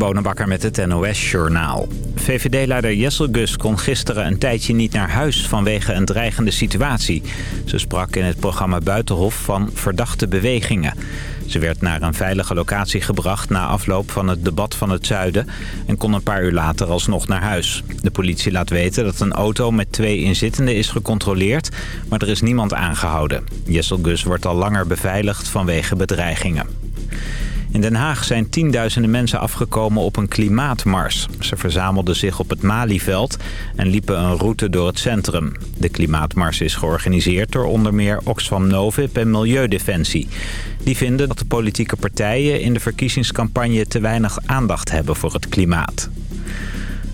Bonenbakker met het NOS Journaal. VVD-leider Jessel Gus kon gisteren een tijdje niet naar huis vanwege een dreigende situatie. Ze sprak in het programma Buitenhof van verdachte bewegingen. Ze werd naar een veilige locatie gebracht na afloop van het debat van het zuiden... en kon een paar uur later alsnog naar huis. De politie laat weten dat een auto met twee inzittenden is gecontroleerd... maar er is niemand aangehouden. Jessel Gus wordt al langer beveiligd vanwege bedreigingen. In Den Haag zijn tienduizenden mensen afgekomen op een klimaatmars. Ze verzamelden zich op het Malieveld en liepen een route door het centrum. De klimaatmars is georganiseerd door onder meer Oxfam Novib en Milieudefensie. Die vinden dat de politieke partijen in de verkiezingscampagne te weinig aandacht hebben voor het klimaat.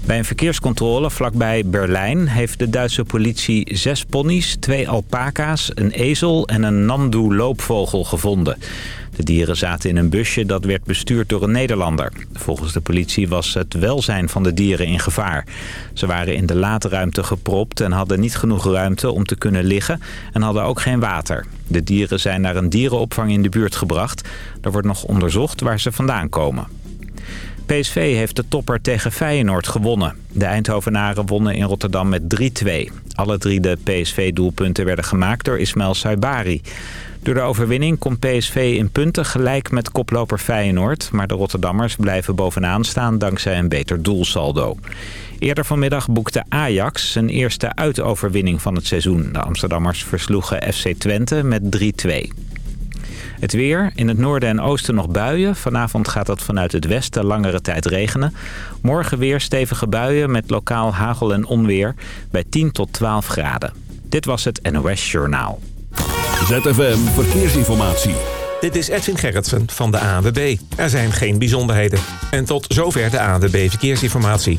Bij een verkeerscontrole vlakbij Berlijn heeft de Duitse politie zes ponies, twee alpaca's, een ezel en een nandu loopvogel gevonden. De dieren zaten in een busje dat werd bestuurd door een Nederlander. Volgens de politie was het welzijn van de dieren in gevaar. Ze waren in de laadruimte gepropt en hadden niet genoeg ruimte om te kunnen liggen... en hadden ook geen water. De dieren zijn naar een dierenopvang in de buurt gebracht. Er wordt nog onderzocht waar ze vandaan komen. PSV heeft de topper tegen Feyenoord gewonnen. De Eindhovenaren wonnen in Rotterdam met 3-2. Alle drie de PSV-doelpunten werden gemaakt door Ismail Saibari. Door de overwinning komt PSV in punten gelijk met koploper Feyenoord... maar de Rotterdammers blijven bovenaan staan dankzij een beter doelsaldo. Eerder vanmiddag boekte Ajax zijn eerste uitoverwinning van het seizoen. De Amsterdammers versloegen FC Twente met 3-2. Het weer. In het noorden en oosten nog buien. Vanavond gaat het vanuit het westen langere tijd regenen. Morgen weer stevige buien met lokaal hagel en onweer bij 10 tot 12 graden. Dit was het NOS Journaal. ZFM Verkeersinformatie. Dit is Edwin Gerritsen van de ANWB. Er zijn geen bijzonderheden. En tot zover de ANWB Verkeersinformatie.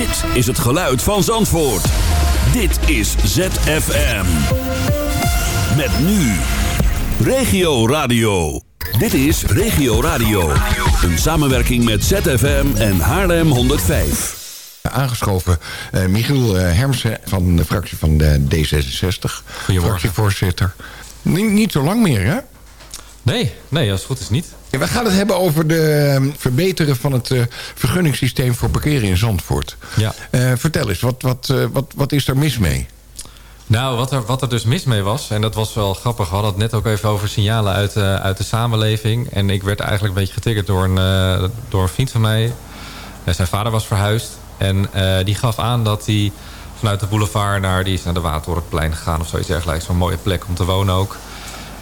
Dit is het geluid van Zandvoort. Dit is ZFM. Met nu. Regio Radio. Dit is Regio Radio. Een samenwerking met ZFM en Haarlem 105. Aangeschoven uh, Michiel uh, Hermsen van de fractie van de D66. Fractievoorzitter. Niet, niet zo lang meer, hè? Nee, nee, als het goed is niet. We gaan het hebben over de verbeteren van het uh, vergunningssysteem voor parkeren in Zandvoort. Ja. Uh, vertel eens, wat, wat, uh, wat, wat is er mis mee? Nou, wat er, wat er dus mis mee was, en dat was wel grappig... we hadden het net ook even over signalen uit, uit de samenleving. En ik werd eigenlijk een beetje getriggerd door een, door een vriend van mij. zijn vader was verhuisd. En die gaf aan dat hij vanuit de boulevard naar, die is naar de Waterplein gegaan... of zoiets dergelijks, zo'n mooie plek om te wonen ook...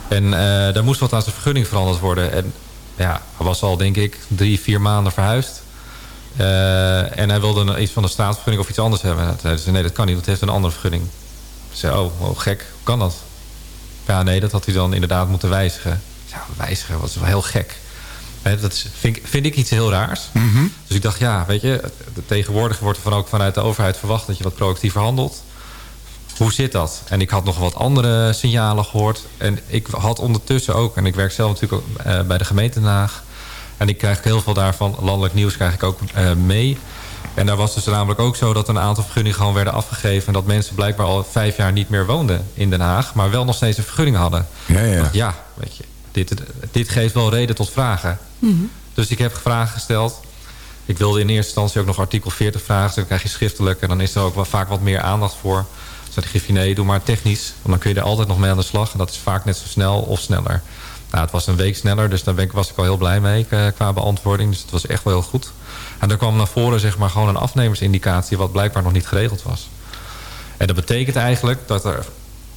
En daar moest wat aan zijn vergunning veranderd worden. En ja, hij was al denk ik drie, vier maanden verhuisd. Uh, en hij wilde iets van de staatsvergunning of iets anders hebben. Hij zei, nee, dat kan niet, dat heeft een andere vergunning. Ik zei, oh, oh gek, hoe kan dat? Ja, nee, dat had hij dan inderdaad moeten wijzigen. Ja, wijzigen, was wel heel gek. Dat is, vind, vind, ik iets heel raars. Mm -hmm. Dus ik dacht, ja, weet je... tegenwoordig wordt er van ook vanuit de overheid verwacht... dat je wat proactiever handelt hoe zit dat? En ik had nog wat andere signalen gehoord. En ik had ondertussen ook, en ik werk zelf natuurlijk ook, uh, bij de gemeente Haag. En ik krijg heel veel daarvan, landelijk nieuws krijg ik ook uh, mee. En daar was dus namelijk ook zo dat een aantal vergunningen gewoon werden afgegeven. En dat mensen blijkbaar al vijf jaar niet meer woonden in Den Haag. Maar wel nog steeds een vergunning hadden. Ja, ja. Dacht, ja, weet je, dit, dit geeft wel reden tot vragen. Mm -hmm. Dus ik heb vragen gesteld. Ik wilde in eerste instantie ook nog artikel 40 vragen. Dus dan krijg je schriftelijk. En dan is er ook wel vaak wat meer aandacht voor de Griffie, nee, doe maar technisch. Want dan kun je er altijd nog mee aan de slag. En dat is vaak net zo snel of sneller. Nou, het was een week sneller, dus daar ben ik, was ik al heel blij mee qua beantwoording. Dus het was echt wel heel goed. En er kwam naar voren zeg maar, gewoon een afnemersindicatie... wat blijkbaar nog niet geregeld was. En dat betekent eigenlijk dat, er,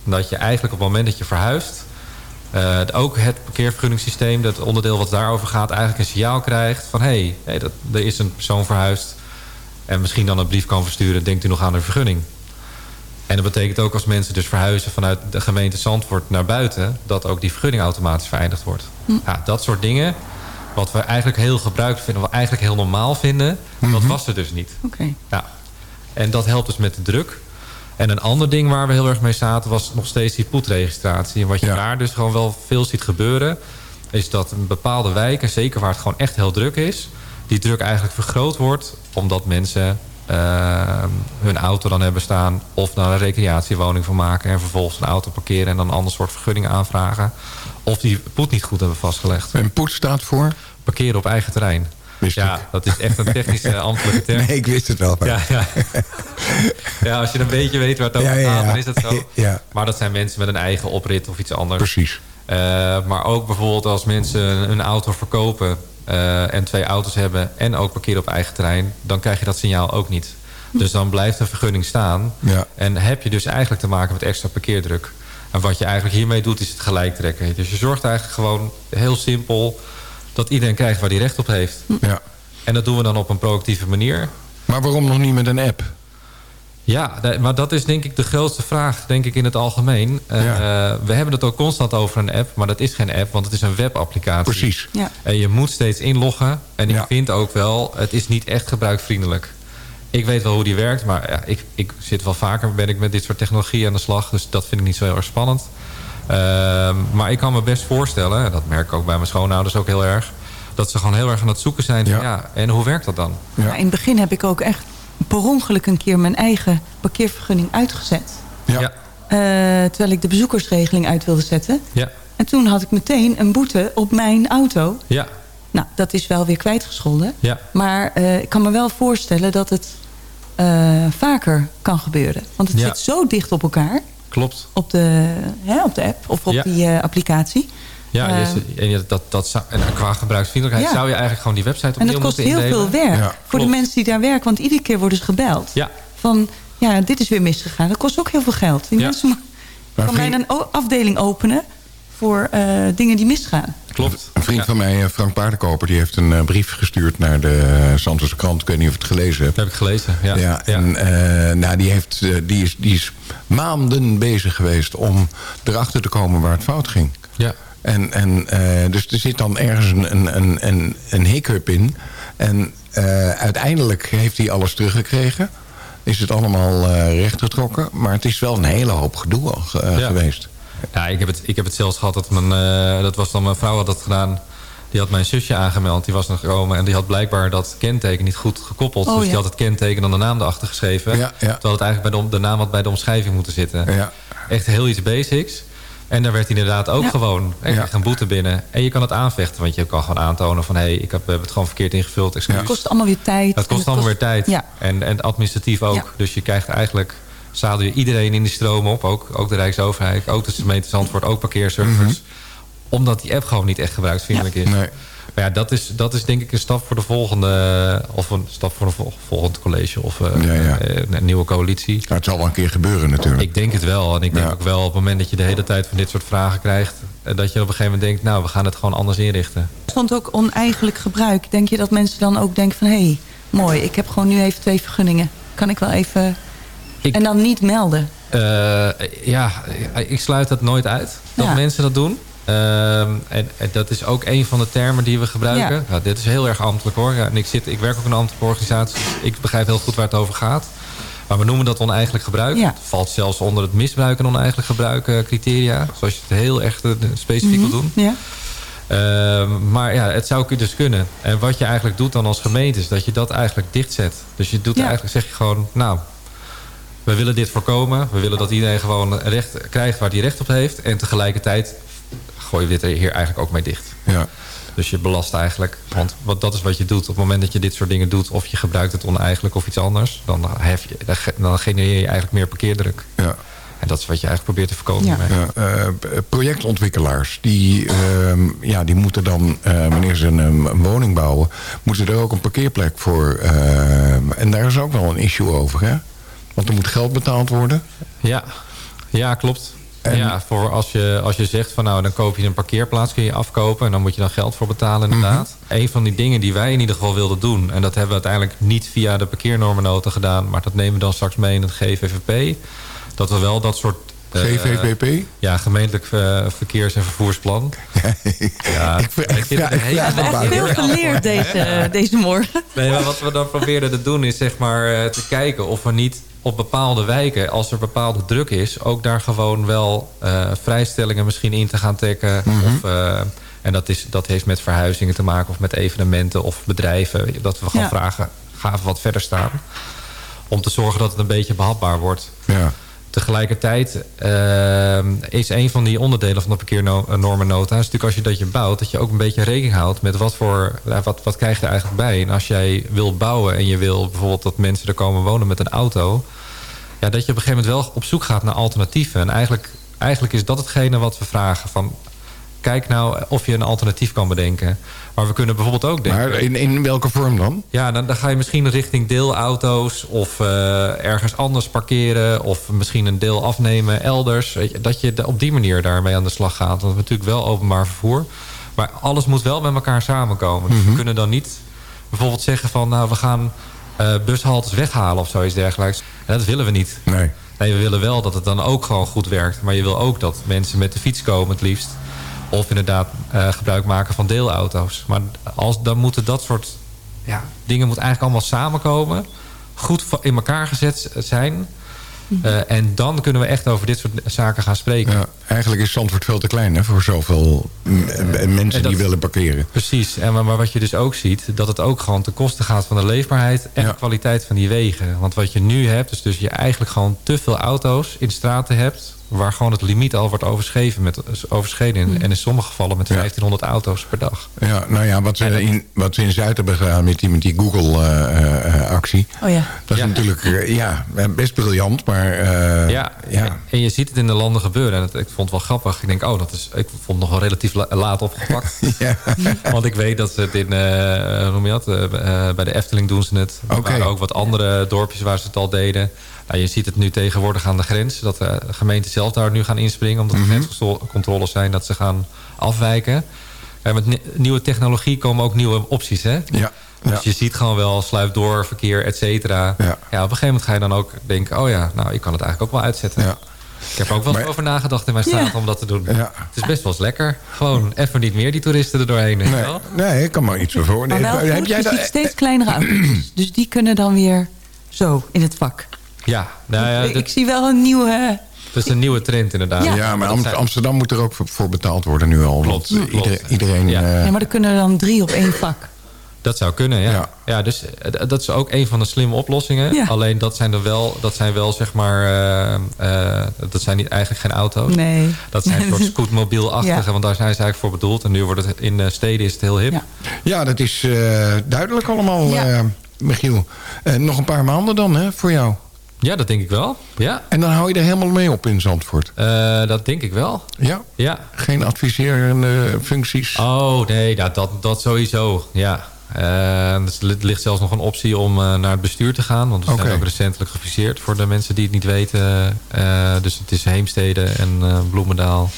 dat je eigenlijk op het moment dat je verhuist... Uh, ook het parkeervergunningssysteem, dat onderdeel wat daarover gaat... eigenlijk een signaal krijgt van... hé, hey, dat, er is een persoon verhuisd... en misschien dan een brief kan versturen... denkt u nog aan een vergunning? En dat betekent ook als mensen dus verhuizen vanuit de gemeente Zandvoort naar buiten... dat ook die vergunning automatisch verenigd wordt. Hm. Ja, dat soort dingen, wat we eigenlijk heel gebruikelijk vinden... wat we eigenlijk heel normaal vinden, dat was er dus niet. Oké. Ja. En dat helpt dus met de druk. En een ander ding waar we heel erg mee zaten... was nog steeds die poetregistratie. En wat je Ja. daar dus gewoon wel veel ziet gebeuren... is dat een bepaalde wijk, en zeker waar het gewoon echt heel druk is... die druk eigenlijk vergroot wordt... omdat mensen eh, hun auto dan hebben staan... of daar een recreatiewoning van maken... en vervolgens een auto parkeren... en dan een ander soort vergunning aanvragen. Of die poet niet goed hebben vastgelegd. En poet staat voor? Parkeren op eigen terrein. Wist ja, ik. dat is echt een technische ambtelijke term. Nee, ik wist het wel. maar- Ja, ja. ja, als je een beetje weet waar het over Ja, ja, gaat, ja. dan is dat zo. Ja. Maar dat zijn mensen met een eigen oprit of iets anders. Precies. Eh, maar ook bijvoorbeeld als mensen een auto verkopen... eh, en twee auto's hebben en ook parkeren op eigen terrein... dan krijg je dat signaal ook niet. Dus dan blijft een vergunning staan. Ja. En heb je dus eigenlijk te maken met extra parkeerdruk. En wat je eigenlijk hiermee doet, is het gelijk trekken. Dus je zorgt eigenlijk gewoon heel simpel... dat iedereen krijgt waar hij recht op heeft. Ja. En dat doen we dan op een proactieve manier. Maar waarom nog niet met een app? Ja, maar dat is denk ik de grootste vraag denk ik in het algemeen. Eh, Ja. we hebben het ook constant over een app, maar dat is geen app, want het is een webapplicatie. Precies. Ja. En je moet steeds inloggen. En ik Ja. vind ook wel, het is niet echt gebruikvriendelijk. Ik weet wel hoe die werkt, maar ja, ik, ik zit wel vaker ben ik met dit soort technologie aan de slag. Dus dat vind ik niet zo heel erg spannend. Ehm, maar ik kan me best voorstellen, en dat merk ik ook bij mijn schoonouders ook heel erg... dat ze gewoon heel erg aan het zoeken zijn van Ja. ja, en hoe werkt dat dan? Ja. In het begin heb ik ook echt per ongeluk een keer mijn eigen parkeervergunning uitgezet. Ja. ja, Eh, terwijl ik de bezoekersregeling uit wilde zetten. ja, En toen had ik meteen een boete op mijn auto. ja, Nou, dat is wel weer kwijtgescholden. ja. Maar eh, ik kan me wel voorstellen dat het eh, vaker kan gebeuren. Want het Ja. zit zo dicht op elkaar. klopt. Op de, hè, op de app of op Ja. die eh, applicatie. Ja, en je- dat, dat zou, en qua gebruiksvriendelijkheid Ja. zou je eigenlijk gewoon die website En opnieuw dat kost moeten heel indelen. veel werk Ja, voor klopt. de mensen die daar werken. Want iedere keer worden ze gebeld. Ja, Van, ja, dit is weer misgegaan. Dat kost ook heel veel geld. Die Ja. mensen kan vriend- bijna een afdeling openen voor eh, dingen die misgaan. klopt. Een vriend Ja. van mij, eh, Frank Paardenkoper, die heeft een eh, brief gestuurd naar de uh, Zandvoortse krant. Ik weet niet of je het gelezen hebt. Dat heb ik gelezen. Ja, Ja, en eh, nou, die, heeft, die, is, die is maanden bezig geweest om erachter te komen waar het fout ging. ja. En, en, eh, dus er zit dan ergens een, een, een, een, een hiccup in. En eh, uiteindelijk heeft hij alles teruggekregen. Is het allemaal eh rechtgetrokken. Maar het is wel een hele hoop gedoe al, eh, Ja. geweest. Ja, ik heb, het, ik heb het zelfs gehad dat mijn, eh, dat was dan mijn vrouw had dat gedaan. Die had mijn zusje aangemeld, die was nog gekomen. En die had blijkbaar dat kenteken niet goed gekoppeld. Oh, dus ja. die had het kenteken dan de naam erachter geschreven. Ja, ja. Terwijl het eigenlijk bij de, de naam had bij de omschrijving moeten zitten. Ja. Echt heel iets basics. En daar werd inderdaad ook Ja. gewoon echt Ja. een boete binnen. En je kan het aanvechten, want je kan gewoon aantonen van... hé, hey, ik heb eh, het gewoon verkeerd ingevuld, excuus. Het kost allemaal weer tijd. Het kost allemaal weer tijd. Ja. En, en administratief ook. Ja. Dus je krijgt eigenlijk... zadel je iedereen in die stroom op. Ook, ook de Rijksoverheid, ook de gemeente Zandvoort, ook parkeerservice. Omdat die app gewoon niet echt gebruiksvriendelijk is. Nee. Maar ja, dat is, dat is denk ik een stap voor de volgende... of een stap voor een vol- volgend college of eh, Ja, ja. eh, een nieuwe coalitie. Nou, het zal wel een keer gebeuren natuurlijk. Ik denk het wel. En ik denk Ja. ook wel op het moment dat je de hele tijd van dit soort vragen krijgt... eh, dat je op een gegeven moment denkt... nou, we gaan het gewoon anders inrichten. Er stond ook oneigenlijk gebruik. Denk je dat mensen dan ook denken van... hé, hey, mooi, ik heb gewoon nu even twee vergunningen. Kan ik wel even... Ik- En dan niet melden. Eh, ja, ik sluit dat nooit uit dat Ja. mensen dat doen. Ehm, en, en dat is ook een van de termen die we gebruiken. Ja. Ja, dit is heel erg ambtelijk hoor. Ja, en ik, zit, ik werk ook in een ambtelijke organisatie. dus ik begrijp heel goed waar het over gaat. Maar we noemen dat oneigenlijk gebruik. Ja. Het valt zelfs onder het misbruik en oneigenlijk gebruik eh, criteria. Zoals je het heel echt eh, specifiek wil doen. Ja? Ehm, maar ja, het zou dus kunnen. En wat je eigenlijk doet dan als gemeente... is dat je dat eigenlijk dichtzet. Dus je doet eigenlijk, zeg je gewoon... nou, we willen dit voorkomen. We willen dat iedereen gewoon recht krijgt waar hij recht op heeft. En tegelijkertijd gooi je dit er hier eigenlijk ook mee dicht. Ja. Dus je belast eigenlijk. Want wat, dat is wat je doet. Op het moment dat je dit soort dingen doet... of je gebruikt het oneigenlijk of iets anders... dan, hef je, dan ge- dan genereer je eigenlijk meer parkeerdruk. Ja. En dat is wat je eigenlijk probeert te voorkomen. Ja. hiermee. Ja, eh, projectontwikkelaars, die, ehm, ja, die moeten dan, eh, wanneer ze een, een woning bouwen... moeten er ook een parkeerplek voor. ehm, en daar is ook wel een issue over, hè? Want er moet geld betaald worden. Ja, ja klopt. En- Ja, voor als je, als je zegt van nou dan koop je een parkeerplaats, kun je afkopen en dan moet je dan geld voor betalen inderdaad. Een van die dingen die wij in ieder geval wilden doen, en dat hebben we uiteindelijk niet via de parkeernormennota gedaan, maar dat nemen we dan straks mee in het GVVP. Dat we wel dat soort... eh, GVPP? ja, gemeentelijk eh, verkeers- en vervoersplan. Ja, Ik vind- ik heeft buiten. veel geleerd deze, deze morgen. Nee, maar wat we dan probeerden te doen is zeg maar eh, te kijken of we niet op bepaalde wijken, als er bepaalde druk is, ook daar gewoon wel eh, vrijstellingen misschien in te gaan trekken. of, eh, en dat, is, dat heeft met verhuizingen te maken of met evenementen of bedrijven. Dat we Ja. vragen, ga even wat verder staan. Om te zorgen dat het een beetje behapbaar wordt. Ja. Tegelijkertijd eh, is een van die onderdelen van de parkeernormennota... is natuurlijk als je dat je bouwt... dat je ook een beetje rekening houdt met wat voor... wat, wat krijg je er eigenlijk bij. En als jij wil bouwen en je wil bijvoorbeeld dat mensen er komen wonen met een auto... Ja, dat je op een gegeven moment wel op zoek gaat naar alternatieven. En eigenlijk, eigenlijk is dat hetgene wat we vragen. Van, kijk nou of je een alternatief kan bedenken. Maar we kunnen bijvoorbeeld ook denken... Maar in, in welke vorm dan? Ja, dan, dan ga je misschien richting deelauto's of eh, ergens anders parkeren... of misschien een deel afnemen elders. Weet je, dat je op die manier daarmee aan de slag gaat. Want natuurlijk wel openbaar vervoer. Maar alles moet wel met elkaar samenkomen. Dus we kunnen dan niet bijvoorbeeld zeggen van... nou, we gaan eh bushaltes weghalen of zoiets dergelijks. En dat willen we niet. Nee. Nee, we willen wel dat het dan ook gewoon goed werkt. Maar je wil ook dat mensen met de fiets komen het liefst. Of inderdaad eh, gebruik maken van deelauto's. Maar als, dan moeten dat soort ja, dingen moeten eigenlijk allemaal samenkomen. Goed in elkaar gezet zijn. Eh, en dan kunnen we echt over dit soort zaken gaan spreken. Ja, eigenlijk is Zandvoort veel te klein hè, voor zoveel mm, eh, mensen dat- die willen parkeren. Precies, en maar, wat je dus ook ziet... dat het ook gewoon ten koste gaat van de leefbaarheid... en Ja. de kwaliteit van die wegen. Want wat je nu hebt, is dus je eigenlijk gewoon te veel auto's in straten hebt... waar gewoon het limiet al wordt overschreven met, overschreden. En in sommige gevallen met Ja. 1500 auto's per dag. Ja, nou ja, wat ze, in, wat ze in Zuid hebben gedaan met die, met die Google-actie... Oh ja. dat is Ja. natuurlijk eh, ja, best briljant, maar... eh, ja, ja. En je ziet het in de landen gebeuren. En het, ik vond het wel grappig. Ik denk, oh, dat is, ik vond het nog wel relatief la- laat opgepakt. Ja. Want ik weet dat ze het in, eh, noem je dat? Eh, eh, bij de Efteling doen ze het. Er waren ook wat andere dorpjes waar ze het al deden. Nou, je ziet het nu tegenwoordig aan de grens. Dat de gemeenten zelf daar nu gaan inspringen. Omdat er grenscontroles zijn dat ze gaan afwijken. En met ni- nieuwe technologie komen ook nieuwe opties. Hè? Ja. Dus Ja. je ziet gewoon wel sluip door, verkeer, et cetera. Ja. Ja. op een gegeven moment ga je dan ook denken... oh ja, nou, ik kan het eigenlijk ook wel uitzetten. Ja. Ik heb er ook wel eens Maar- over nagedacht in mijn straat Ja. om dat te doen. Ja. Het is best wel eens lekker. Gewoon even niet meer die toeristen er doorheen. Nee, wel? nee, ik kan me iets voor. Maar wel Heb goed, jij je dat? ziet steeds kleinere auto's. Dus die kunnen dan weer zo in het vak. Ja, nou ja, ik zie wel een nieuwe... dat is een nieuwe trend inderdaad. Ja. Ja, maar Dat Am- zijn- Amsterdam moet er ook voor- betaald worden nu al. Klopt, Want klopt. iedereen... Ja. eh, Ja, maar er kunnen er dan drie op één vak. Dat zou kunnen, ja. Ja. ja. dus eh, dat is ook een van de slimme oplossingen. Ja. Alleen dat zijn er wel, dat zijn wel zeg maar, eh, eh, dat zijn niet, eigenlijk geen auto's. Nee. Dat zijn een soort scootmobielachtige, Ja. want daar zijn ze eigenlijk voor bedoeld. En nu wordt het in steden is het heel hip. Ja. Ja, dat is eh, duidelijk allemaal, Ja. eh, Michiel. Eh, nog een paar maanden dan, hè, voor jou. Ja, dat denk ik wel. Ja, En dan hou je er helemaal mee op in Zandvoort. Eh, dat denk ik wel. Ja? Ja. Geen adviserende functies? Oh, nee, dat, dat, dat sowieso. Ja. Eh, dus er ligt zelfs nog een optie om eh, naar het bestuur te gaan. Want we zijn ook recentelijk gefuseerd voor de mensen die het niet weten. Eh, dus het is Heemstede en eh, Bloemendaal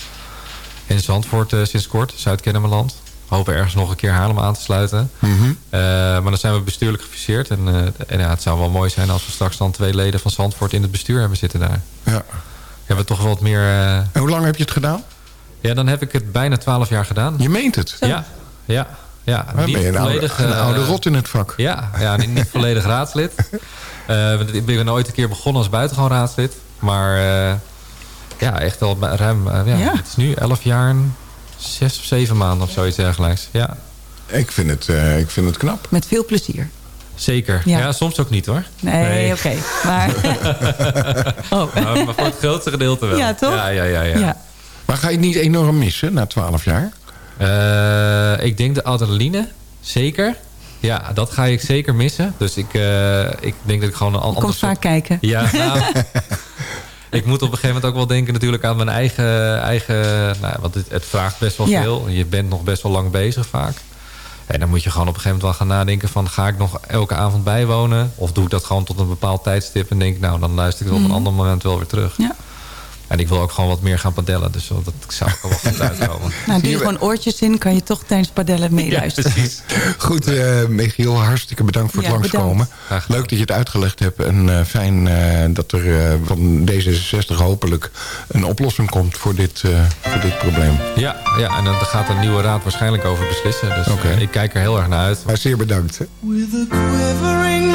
en Zandvoort eh, sinds kort. Zuid-Kennemerland. We hopen ergens nog een keer Haarlem aan te sluiten. Mhm. Eh, maar dan zijn we bestuurlijk gefuseerd. En, eh, en ja, het zou wel mooi zijn als we straks dan twee leden van Zandvoort in het bestuur hebben zitten daar. Ja. Hebben we toch wel wat meer... eh, En hoe lang heb je het gedaan? ja, dan heb ik het bijna twaalf jaar gedaan. Je meent het. Ja, ja, ja. Dan Niet ben je een oude, volledig, een eh, oude rot in het vak. Ja, ja niet, niet volledig raadslid. Eh, want ik ben ooit een keer begonnen als buitengewoon raadslid. Maar eh, ja, echt al bij- ruim... ja, Ja. Het is nu elf jaar en zes of zeven maanden of zoiets dergelijks. Ja, Ik, vind het, eh, ik vind het knap. Met veel plezier. zeker. Ja. Ja, soms ook niet hoor. Nee, oké. Maar... oh. Maar, maar voor het grootste gedeelte wel. Ja, toch? Ja, ja, ja. ja. Ja. Maar ga je het niet enorm missen na twaalf jaar? Eh, ik denk de adrenaline, zeker. Ja, dat ga ik zeker missen. Dus ik, eh, ik denk dat ik gewoon een an- Kom ander vaak soort... kijken. Ja, nou, ik moet op een gegeven moment ook wel denken natuurlijk aan mijn eigen... eigen nou, want het, het vraagt best wel Ja. veel. Je bent nog best wel lang bezig vaak. En dan moet je gewoon op een gegeven moment wel gaan nadenken van... ga ik nog elke avond bijwonen? Of doe ik dat gewoon tot een bepaald tijdstip... en denk ik, nou, dan luister ik het op een ander moment wel weer terug. Ja. En ik wil ook gewoon wat meer gaan padellen. Dus dat zou ook wel goed uitkomen. Nou, doe je gewoon oortjes in, kan je toch tijdens padellen meeluisteren. Ja, precies. Goed, uh, Michiel, hartstikke bedankt voor het ja, langskomen. Leuk dat je het uitgelegd hebt. En uh, fijn uh, dat er van D66 hopelijk een oplossing komt voor dit, voor dit probleem. Ja, ja, en dan gaat een nieuwe raad waarschijnlijk over beslissen. Dus okay. ik kijk er heel erg naar uit. Maar zeer bedankt. With a quivering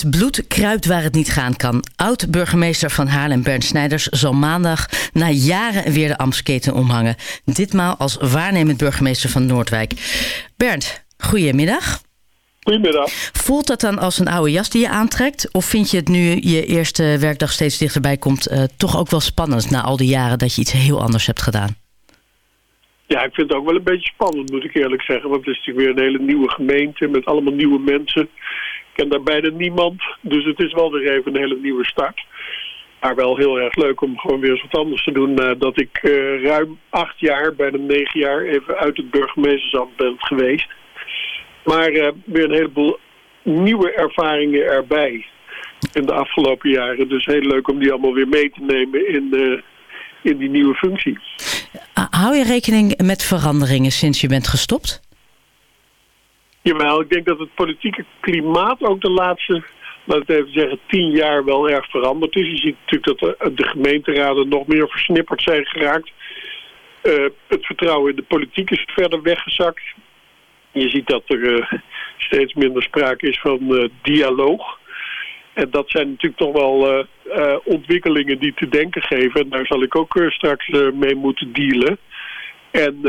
Het bloed kruipt waar het niet gaan kan. Oud-burgemeester van Haarlem Bernd Snijders zal maandag na jaren weer de ambtsketen omhangen. Ditmaal als waarnemend burgemeester van Noordwijk. Bernd, goedemiddag. Goedemiddag. Voelt dat dan als een oude jas die je aantrekt? Of vind je het nu je eerste werkdag steeds dichterbij komt... Uh, toch ook wel spannend na al die jaren dat je iets heel anders hebt gedaan? Ja, ik vind het ook wel een beetje spannend, moet ik eerlijk zeggen. Want het is natuurlijk weer een hele nieuwe gemeente met allemaal nieuwe mensen. Ken daar bijna niemand, dus het is wel weer even een hele nieuwe start. Maar wel heel erg leuk om gewoon weer eens wat anders te doen. Nadat ik uh, ruim acht jaar, bijna negen jaar, even uit het burgemeestersambt ben geweest. Maar uh, weer een heleboel nieuwe ervaringen erbij in de afgelopen jaren. Dus heel leuk om die allemaal weer mee te nemen in, in die nieuwe functie. Hou je rekening met veranderingen sinds je bent gestopt? Jawel, ik denk dat het politieke klimaat ook de laatste, laat ik even zeggen, tien jaar wel erg veranderd is. Je ziet natuurlijk dat de, de gemeenteraden nog meer versnipperd zijn geraakt. Uh, het vertrouwen in de politiek is verder weggezakt. Je ziet dat er uh, steeds minder sprake is van uh, dialoog. En dat zijn natuurlijk toch wel ontwikkelingen die te denken geven. En daar zal ik ook straks mee moeten dealen. En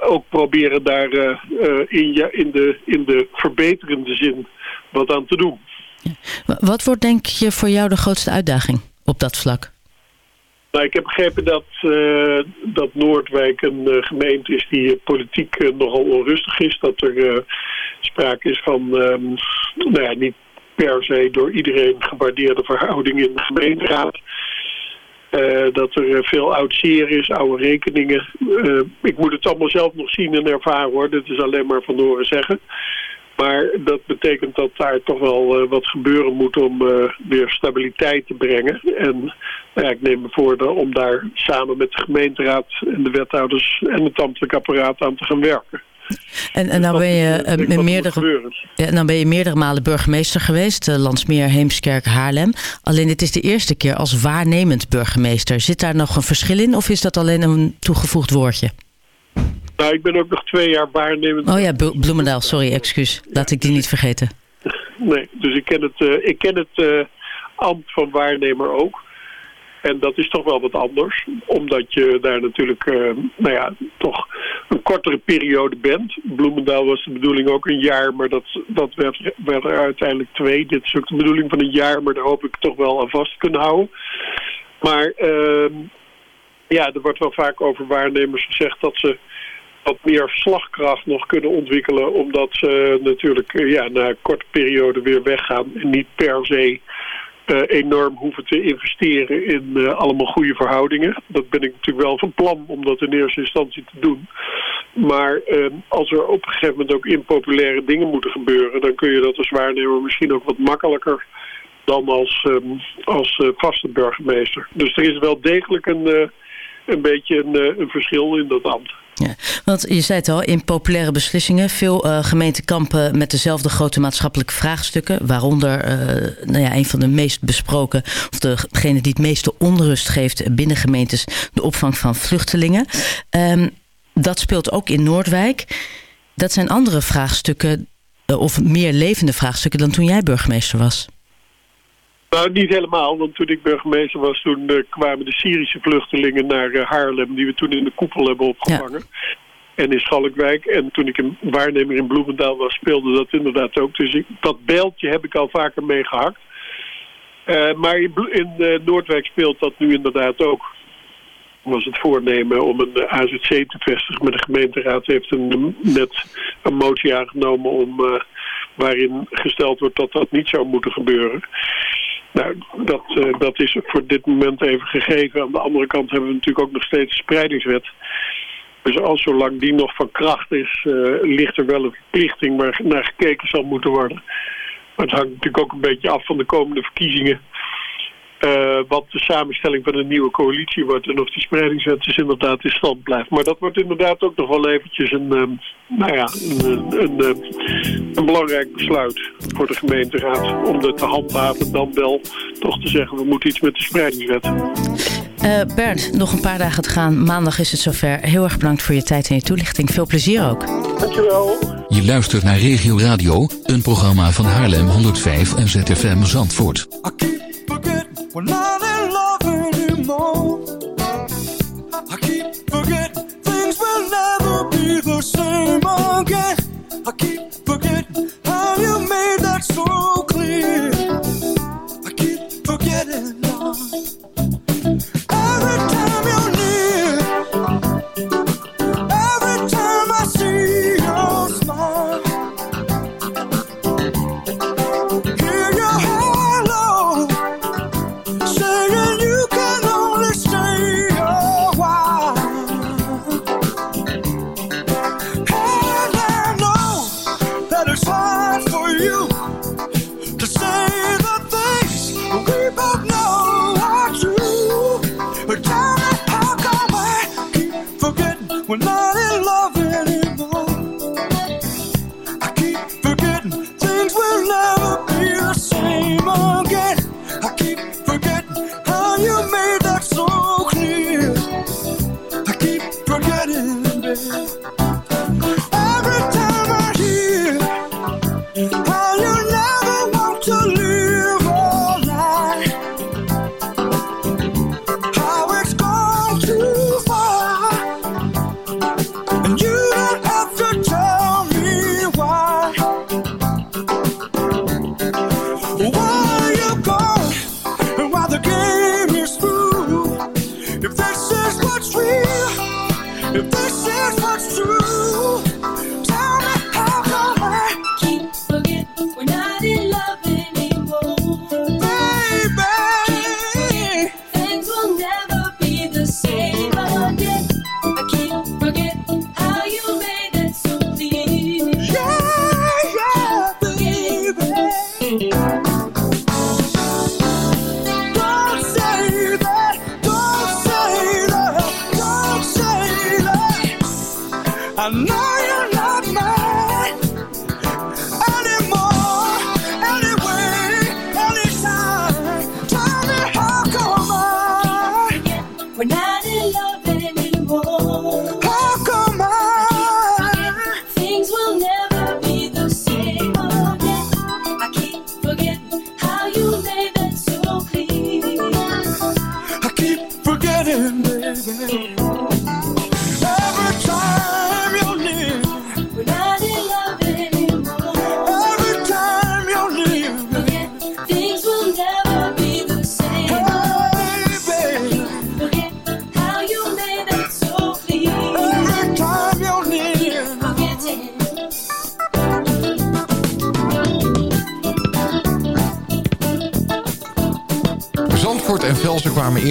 ook proberen daar in, ja, in, de, in de verbeterende zin wat aan te doen. Wat wordt denk je voor jou de grootste uitdaging op dat vlak? Nou, ik heb begrepen dat, dat Noordwijk een gemeente is die politiek nogal onrustig is. Dat er sprake is van, nou ja, niet per se door iedereen gewaardeerde verhouding in de gemeenteraad. Uh, dat er veel oud zeer is, oude rekeningen. Uh, ik moet het allemaal zelf nog zien en ervaren hoor. Dat is alleen maar van horen zeggen. Maar dat betekent dat daar toch wel wat gebeuren moet om weer stabiliteit te brengen. En ja, ik neem me voor om daar samen met de gemeenteraad en de wethouders en het ambtelijk apparaat aan te gaan werken. En, en nou, ben je, uh, meerdere, ja, nou ben je meerdere malen burgemeester geweest. Uh, Landsmeer, Heemskerk, Haarlem. Alleen dit is de eerste keer als waarnemend burgemeester. Zit daar nog een verschil in of is dat alleen een toegevoegd woordje? Nou, ik ben ook nog twee jaar waarnemend. Oh ja, Bloemendaal, sorry, excuus. Laat ik die niet vergeten. Nee, dus ik ken het, uh, ik ken het ambt van waarnemer ook. En dat is toch wel wat anders. Omdat je daar natuurlijk, uh, nou ja, toch een kortere periode bent. Bloemendaal was de bedoeling ook een jaar, maar dat, dat werd, werd er uiteindelijk twee. Dit is ook de bedoeling van een jaar, maar daar hoop ik toch wel aan vast kunnen houden. Maar uh, ja, er wordt wel vaak over waarnemers gezegd dat ze wat meer slagkracht nog kunnen ontwikkelen. Omdat ze natuurlijk ja, na een korte periode weer weggaan en niet per se enorm hoeven te investeren in uh, allemaal goede verhoudingen. Dat ben ik natuurlijk wel van plan om dat in eerste instantie te doen. Maar uh, als er op een gegeven moment ook impopulaire dingen moeten gebeuren... dan kun je dat als waarnemer misschien ook wat makkelijker dan als, um, als vaste burgemeester. Dus er is wel degelijk een, een beetje een, een verschil in dat ambt. Ja, want je zei het al, impopulaire beslissingen. Veel uh, gemeenten kampen met dezelfde grote maatschappelijke vraagstukken. Waaronder uh, nou ja, een van de meest besproken, of degene die het meeste onrust geeft binnen gemeentes, de opvang van vluchtelingen. Um, dat speelt ook in Noordwijk. Dat zijn andere vraagstukken, uh, of meer levende vraagstukken dan toen jij burgemeester was. Nou, niet helemaal, want toen ik burgemeester was, toen uh, kwamen de Syrische vluchtelingen naar uh, Haarlem, die we toen in de koepel hebben opgevangen. Ja. En in Schalkwijk. En toen ik een waarnemer in Bloemendaal was, speelde dat inderdaad ook. Dus ik, dat beeldje heb ik al vaker meegehakt. Uh, maar in, in Noordwijk speelt dat nu inderdaad ook. Was het voornemen om een AZC te vestigen. Maar de gemeenteraad heeft een, net een motie aangenomen om waarin gesteld wordt dat dat niet zou moeten gebeuren. Nou, dat, uh, dat is voor dit moment even gegeven. Aan de andere kant hebben we natuurlijk ook nog steeds de spreidingswet. Dus als zolang die nog van kracht is, uh, ligt er wel een verplichting waar naar gekeken zal moeten worden. Maar het hangt natuurlijk ook een beetje af van de komende verkiezingen. Uh, wat de samenstelling van een nieuwe coalitie wordt en of die spreidingswet dus inderdaad in stand blijft. Maar dat wordt inderdaad ook nog wel eventjes een, um, nou ja, een, een, een, een, belangrijk besluit voor de gemeenteraad. Om dat te handhaven dan wel toch te zeggen we moeten iets met de spreidingswet. Uh, Bernd, nog een paar dagen te gaan. Maandag is het zover. Heel erg bedankt voor je tijd en je toelichting. Veel plezier ook. Dankjewel. Je luistert naar Regio Radio, een programma van Haarlem 105 en ZFM Zandvoort. 我。This is what's true,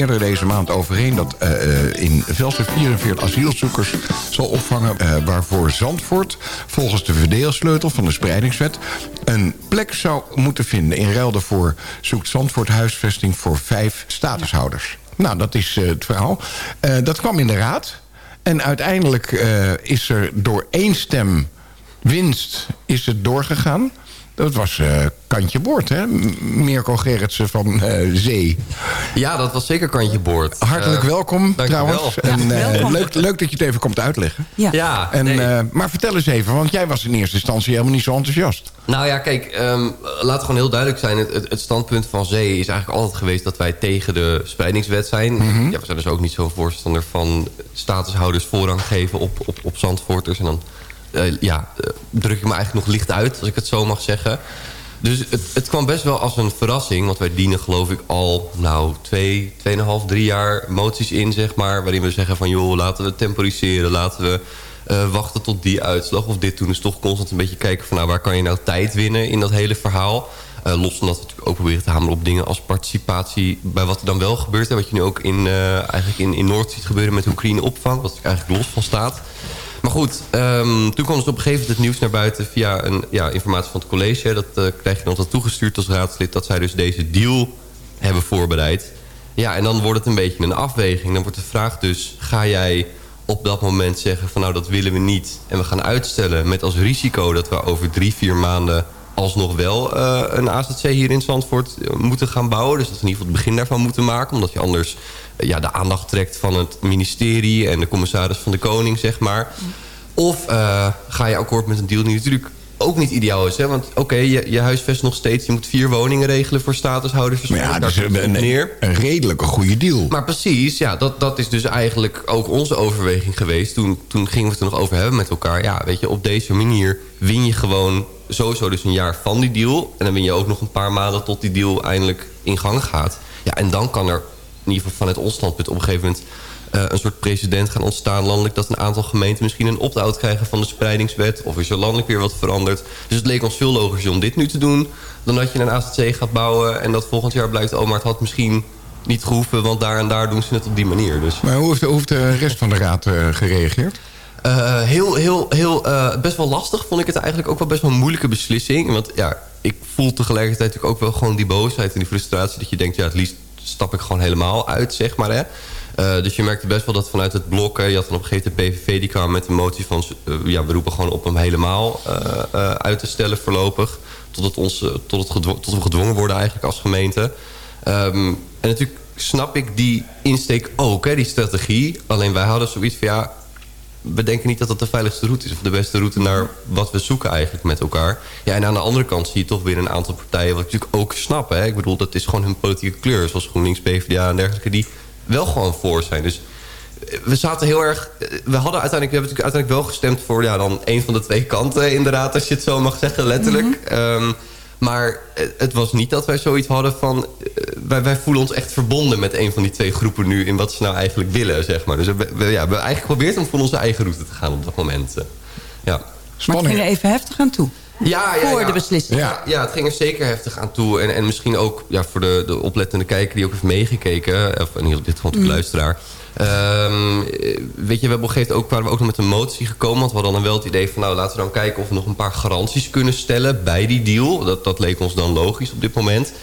deze maand overeen... dat eh, eh, in Velsen 44 asielzoekers zal opvangen... eh, waarvoor Zandvoort volgens de verdeelsleutel van de spreidingswet... een plek zou moeten vinden. In ruil daarvoor zoekt Zandvoort huisvesting voor vijf statushouders. Nou, dat is het verhaal. Dat kwam in de raad. En uiteindelijk is er door één stem winst is het doorgegaan... Dat was eh, kantje boord, hè? Mirko Gerritsen van eh, Zee. Ja, dat was zeker kantje boord. Hartelijk Eh, welkom dank je trouwens. wel. En, eh, welkom. leuk, leuk dat je het even komt uitleggen. Ja. Ja, En, nee. eh, maar vertel eens even, want jij was in eerste instantie helemaal niet zo enthousiast. Nou ja, kijk, ehm laat gewoon heel duidelijk zijn. Het, het, het standpunt van Zee is eigenlijk altijd geweest... dat wij tegen de spreidingswet zijn. Mhm. ja, we zijn dus ook niet zo'n voorstander van statushouders voorrang geven op, op, op Zandvoorters. En dan eh, ja, eh, druk ik me eigenlijk nog licht uit, als ik het zo mag zeggen. Dus het, het kwam best wel als een verrassing. Want wij dienen geloof ik al nou, twee, tweeënhalf, drie jaar moties in, zeg maar. Waarin we zeggen van joh, laten we temporiseren. Laten we eh, wachten tot die uitslag of dit doen. Dus toch constant een beetje kijken van nou, waar kan je nou tijd winnen in dat hele verhaal. Los van dat we natuurlijk ook proberen te hameren op dingen als participatie... bij wat er dan wel gebeurt. En wat je nu ook in, eigenlijk in, in Noord ziet gebeuren met Oekraïne opvang. Wat er eigenlijk los van staat. Maar goed, ehm, toen kwam dus op een gegeven moment het nieuws naar buiten... via een ja, informatie van het college. Dat eh, krijg je dan toegestuurd als raadslid... dat zij dus deze deal hebben voorbereid. Ja, en dan wordt het een beetje een afweging. Dan wordt de vraag dus, ga jij op dat moment zeggen... van nou, dat willen we niet en we gaan uitstellen... met als risico dat we over drie, vier maanden alsnog wel eh, een AZC hier in Zandvoort moeten gaan bouwen. Dus dat we in ieder geval het begin daarvan moeten maken. Omdat je anders ja, de aandacht trekt van het ministerie... en de commissaris van de Koning, zeg maar. Of eh, ga je akkoord met een deal die natuurlijk ook niet ideaal is. Hè? Want oké, je, je huisvest nog steeds. Je moet vier woningen regelen voor statushouders. Dus Maar ja, een, neer. een, een redelijke goede deal. Maar precies, ja, dat, dat is dus eigenlijk ook onze overweging geweest. Toen, toen gingen we het er nog over hebben met elkaar. Ja, weet je, op deze manier win je gewoon sowieso dus een jaar van die deal. En dan win je ook nog een paar maanden tot die deal eindelijk in gang gaat. Ja, en dan kan er in ieder geval vanuit ons standpunt op een gegeven moment... eh, een soort precedent gaan ontstaan landelijk... dat een aantal gemeenten misschien een opt-out krijgen van de spreidingswet... of is er landelijk weer wat veranderd. Dus het leek ons veel logischer om dit nu te doen... dan dat je een AZC gaat bouwen en dat volgend jaar blijkt... oh, maar het had misschien niet gehoeven, want daar en daar doen ze het op die manier. Dus. Maar hoe heeft, hoe heeft de rest van de raad eh, gereageerd? Eh, heel, heel, heel, best wel lastig vond ik het eigenlijk ook wel best wel een moeilijke beslissing. Want ja, ik voel tegelijkertijd natuurlijk ook wel gewoon die boosheid en die frustratie... dat je denkt, ja, het liefst stap ik gewoon helemaal uit, zeg maar. Hè? Eh, dus je merkte best wel dat vanuit het blok... je had dan op een gegeven moment PVV die kwam met de motie van... eh, ja, we roepen gewoon op hem helemaal eh, uit te stellen voorlopig. Tot, het ons, tot, het tot we gedwongen worden eigenlijk als gemeente. Ehm, en natuurlijk snap ik die insteek ook, hè, die strategie. Alleen wij hadden zoiets van, ja, we denken niet dat dat de veiligste route is... of de beste route naar wat we zoeken eigenlijk met elkaar. Ja, en aan de andere kant zie je toch weer een aantal partijen... wat ik natuurlijk ook snap. Hè? Ik bedoel, dat is gewoon hun politieke kleur... zoals GroenLinks, PvdA en dergelijke... die wel gewoon voor zijn. Dus eh, we zaten heel erg... eh, We hadden uiteindelijk, we hebben natuurlijk uiteindelijk wel gestemd voor... Ja, dan een van de twee kanten inderdaad... als je het zo mag zeggen, letterlijk. Ehm, maar eh, het was niet dat wij zoiets hadden van... eh, wij, wij voelen ons echt verbonden met een van die twee groepen nu... in wat ze nou eigenlijk willen, zeg maar. Dus we, we- ja, we hebben eigenlijk geprobeerd om voor onze eigen route te gaan op dat moment. eh. Ja. Maar het ging er even heftig aan toe. Ja, ja, Voor ja. de beslissing. Ja, ja, het ging er zeker heftig aan toe. En, en misschien ook ja, voor de, de oplettende kijker die ook heeft meegekeken... of in dit geval de Mm. luisteraar... Eh, weet je, een moment ook, waren we ook nog met een motie gekomen. Want we hadden dan wel het idee van... nou, laten we dan kijken of we nog een paar garanties kunnen stellen... bij die deal. Dat, dat leek ons dan logisch op dit moment.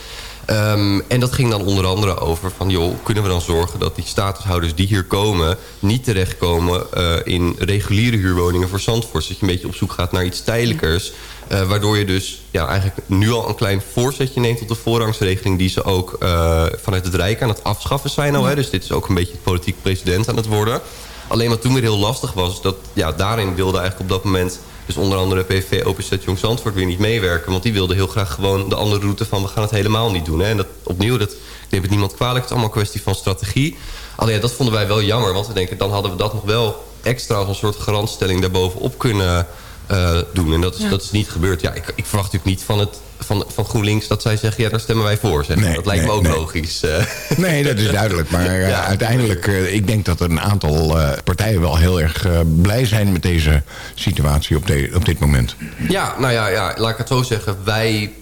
Ehm, en dat ging dan onder andere over van... joh, kunnen we dan zorgen dat die statushouders die hier komen... niet terechtkomen eh, in reguliere huurwoningen voor Zandvoort. Dat je een beetje op zoek gaat naar iets tijdelijkers... Eh, waardoor je dus ja, eigenlijk nu al een klein voorzetje neemt... op de voorrangsregeling die ze ook eh, vanuit het Rijk aan het afschaffen zijn. Nou, hè? Dus dit is ook een beetje het politiek president aan het worden. Alleen wat toen weer heel lastig was... dat ja, daarin wilde eigenlijk op dat moment... dus onder andere PVV Open Set Jong Zandvoort weer niet meewerken. Want die wilde heel graag gewoon de andere route van... we gaan het helemaal niet doen. Hè? En dat, opnieuw, dat, ik neem het niemand kwalijk... het is allemaal een kwestie van strategie. Alleen ja, dat vonden wij wel jammer. Want we denken, dan hadden we dat nog wel extra... als een soort garantstelling daarbovenop kunnen eh, doen. En dat is, Ja. dat is niet gebeurd. Ja, ik, ik verwacht natuurlijk niet van, het, van, van GroenLinks dat zij zeggen... ja, daar stemmen wij voor. Zeg. Nee, dat lijkt me ook nee. logisch. eh. Nee, dat is duidelijk. Maar eh, uiteindelijk, ik denk dat er een aantal partijen wel heel erg blij zijn met deze situatie op, de, op dit moment. Ja, nou ja, ja, laat ik het zo zeggen. Wij,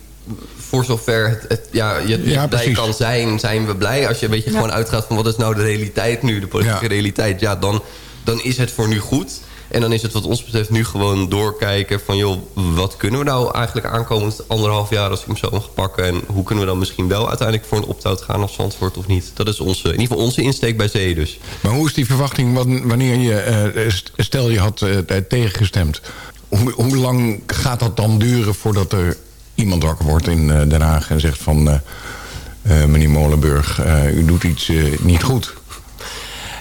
voor zover het, het- ja, je Ja, blij precies. kan zijn, zijn we blij. Als je een beetje Ja. gewoon uitgaat van wat is nou de realiteit nu, de politieke Ja. realiteit. Ja, dan, dan is het voor nu goed. En dan is het wat ons betreft nu gewoon doorkijken van... joh, wat kunnen we nou eigenlijk aankomend anderhalf jaar... als ik hem zo mag pakken? En hoe kunnen we dan misschien wel uiteindelijk voor een opt-out gaan als Zandvoort of niet? Dat is onze, in ieder geval onze insteek bij zee dus. Maar hoe is die verwachting wan- wanneer je, eh, st- stel je had eh, tegengestemd... Hoe, hoe lang gaat dat dan duren voordat er iemand wakker wordt in eh, Den Haag... en zegt van, eh, eh, meneer Molenburg, eh, u doet iets eh, niet goed...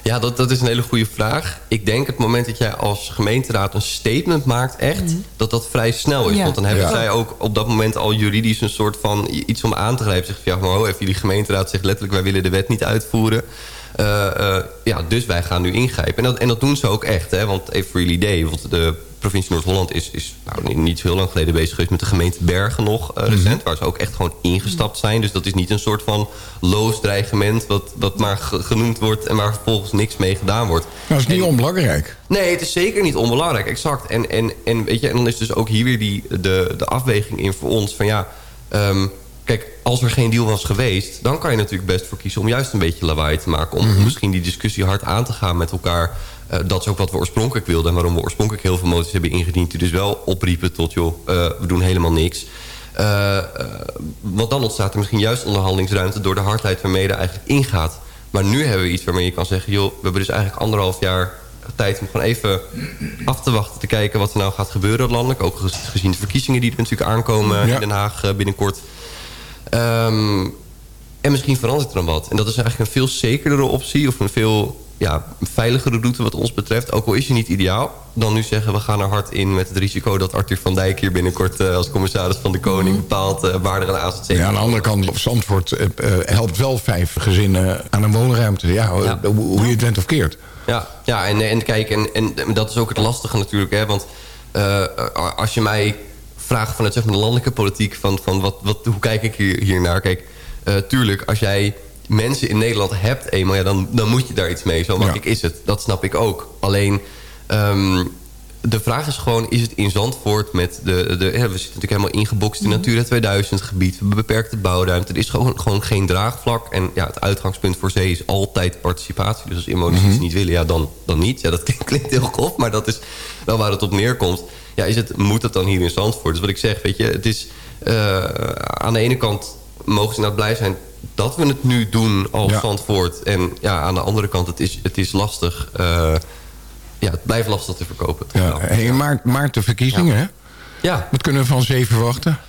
Ja, dat, dat is een hele goede vraag. Ik denk het moment dat jij als gemeenteraad een statement maakt... echt, dat dat vrij snel is. Ja. Want dan hebben Ja. zij ook op dat moment al juridisch een soort van... iets om aan te grijpen. Zeggen van, ja, maar ho, even jullie gemeenteraad zegt letterlijk... wij willen de wet niet uitvoeren. Eh, eh, ja, dus wij gaan nu ingrijpen. En dat, en dat doen ze ook echt. Hè? Want even voor jullie idee, bijvoorbeeld de provincie Noord-Holland... is, is nou, niet heel lang geleden bezig geweest met de gemeente Bergen nog eh, recent... waar ze ook echt gewoon ingestapt zijn. Dus dat is niet een soort van loos dreigement... wat, wat maar ge- genoemd wordt en waar vervolgens niks mee gedaan wordt. Dat is niet onbelangrijk. Nee, het is zeker niet onbelangrijk, exact. En, en, en, weet je, en dan is dus ook hier weer die, de, de afweging in voor ons van ja... ehm, kijk, als er geen deal was geweest... dan kan je natuurlijk best voor kiezen om juist een beetje lawaai te maken... om misschien die discussie hard aan te gaan met elkaar. Eh, dat is ook wat we oorspronkelijk wilden... en waarom we oorspronkelijk heel veel moties hebben ingediend... die dus wel opriepen tot, joh, eh, we doen helemaal niks... Eh, want dan ontstaat er misschien juist onderhandelingsruimte... door de hardheid waarmee je er eigenlijk ingaat. Maar nu hebben we iets waarmee je kan zeggen... joh, we hebben dus eigenlijk anderhalf jaar tijd om gewoon even af te wachten... te kijken wat er nou gaat gebeuren landelijk. Ook gez- gezien de verkiezingen die er natuurlijk aankomen Ja. in Den Haag binnenkort. Ehm, en misschien verandert er dan wat. En dat is eigenlijk een veel zekerdere optie... of een veel ja, veiligere route wat ons betreft. Ook al is je niet ideaal. Dan nu zeggen we gaan er hard in met het risico dat Arthur van Dijk hier binnenkort eh, als commissaris van de Koning bepaalt uh, waar er een AZC Ja, aan de andere kant, op Zandvoort eh, eh, helpt wel vijf gezinnen aan een woonruimte. Ja, Ja. hoe- je het went of keert. Ja, ja en, en kijk, en, en dat is ook het lastige natuurlijk. Hè, want eh, als je mij vraagt vanuit zeg maar, de landelijke politiek... van, van wat, wat, hoe kijk ik hier, hier naar? Kijk, eh, tuurlijk, als jij mensen in Nederland hebt eenmaal... Ja, dan, dan moet je daar iets mee. Zo makkelijk is het. Dat snap ik ook. Alleen... ehm, de vraag is gewoon, is het in Zandvoort met de... de we zitten natuurlijk helemaal ingebokst in Natura 2000 gebied. We hebben beperkte bouwruimte. Er is gewoon, gewoon geen draagvlak. En ja, het uitgangspunt voor zee is altijd participatie. Dus als inwoners iets niet willen, ja, dan, dan niet. Ja, dat klinkt heel grof, maar dat is wel waar het op neerkomt. Ja, is het, moet het dan hier in Zandvoort? Dus wat ik zeg, weet je, het is... eh, aan de ene kant mogen ze nou blij zijn dat we het nu doen als Ja. Zandvoort. En ja, aan de andere kant, het is, het is lastig... eh, ja, het blijft lastig te verkopen. Ja. Maart, maart de verkiezingen, hè? Ja. Wat kunnen we van zee verwachten?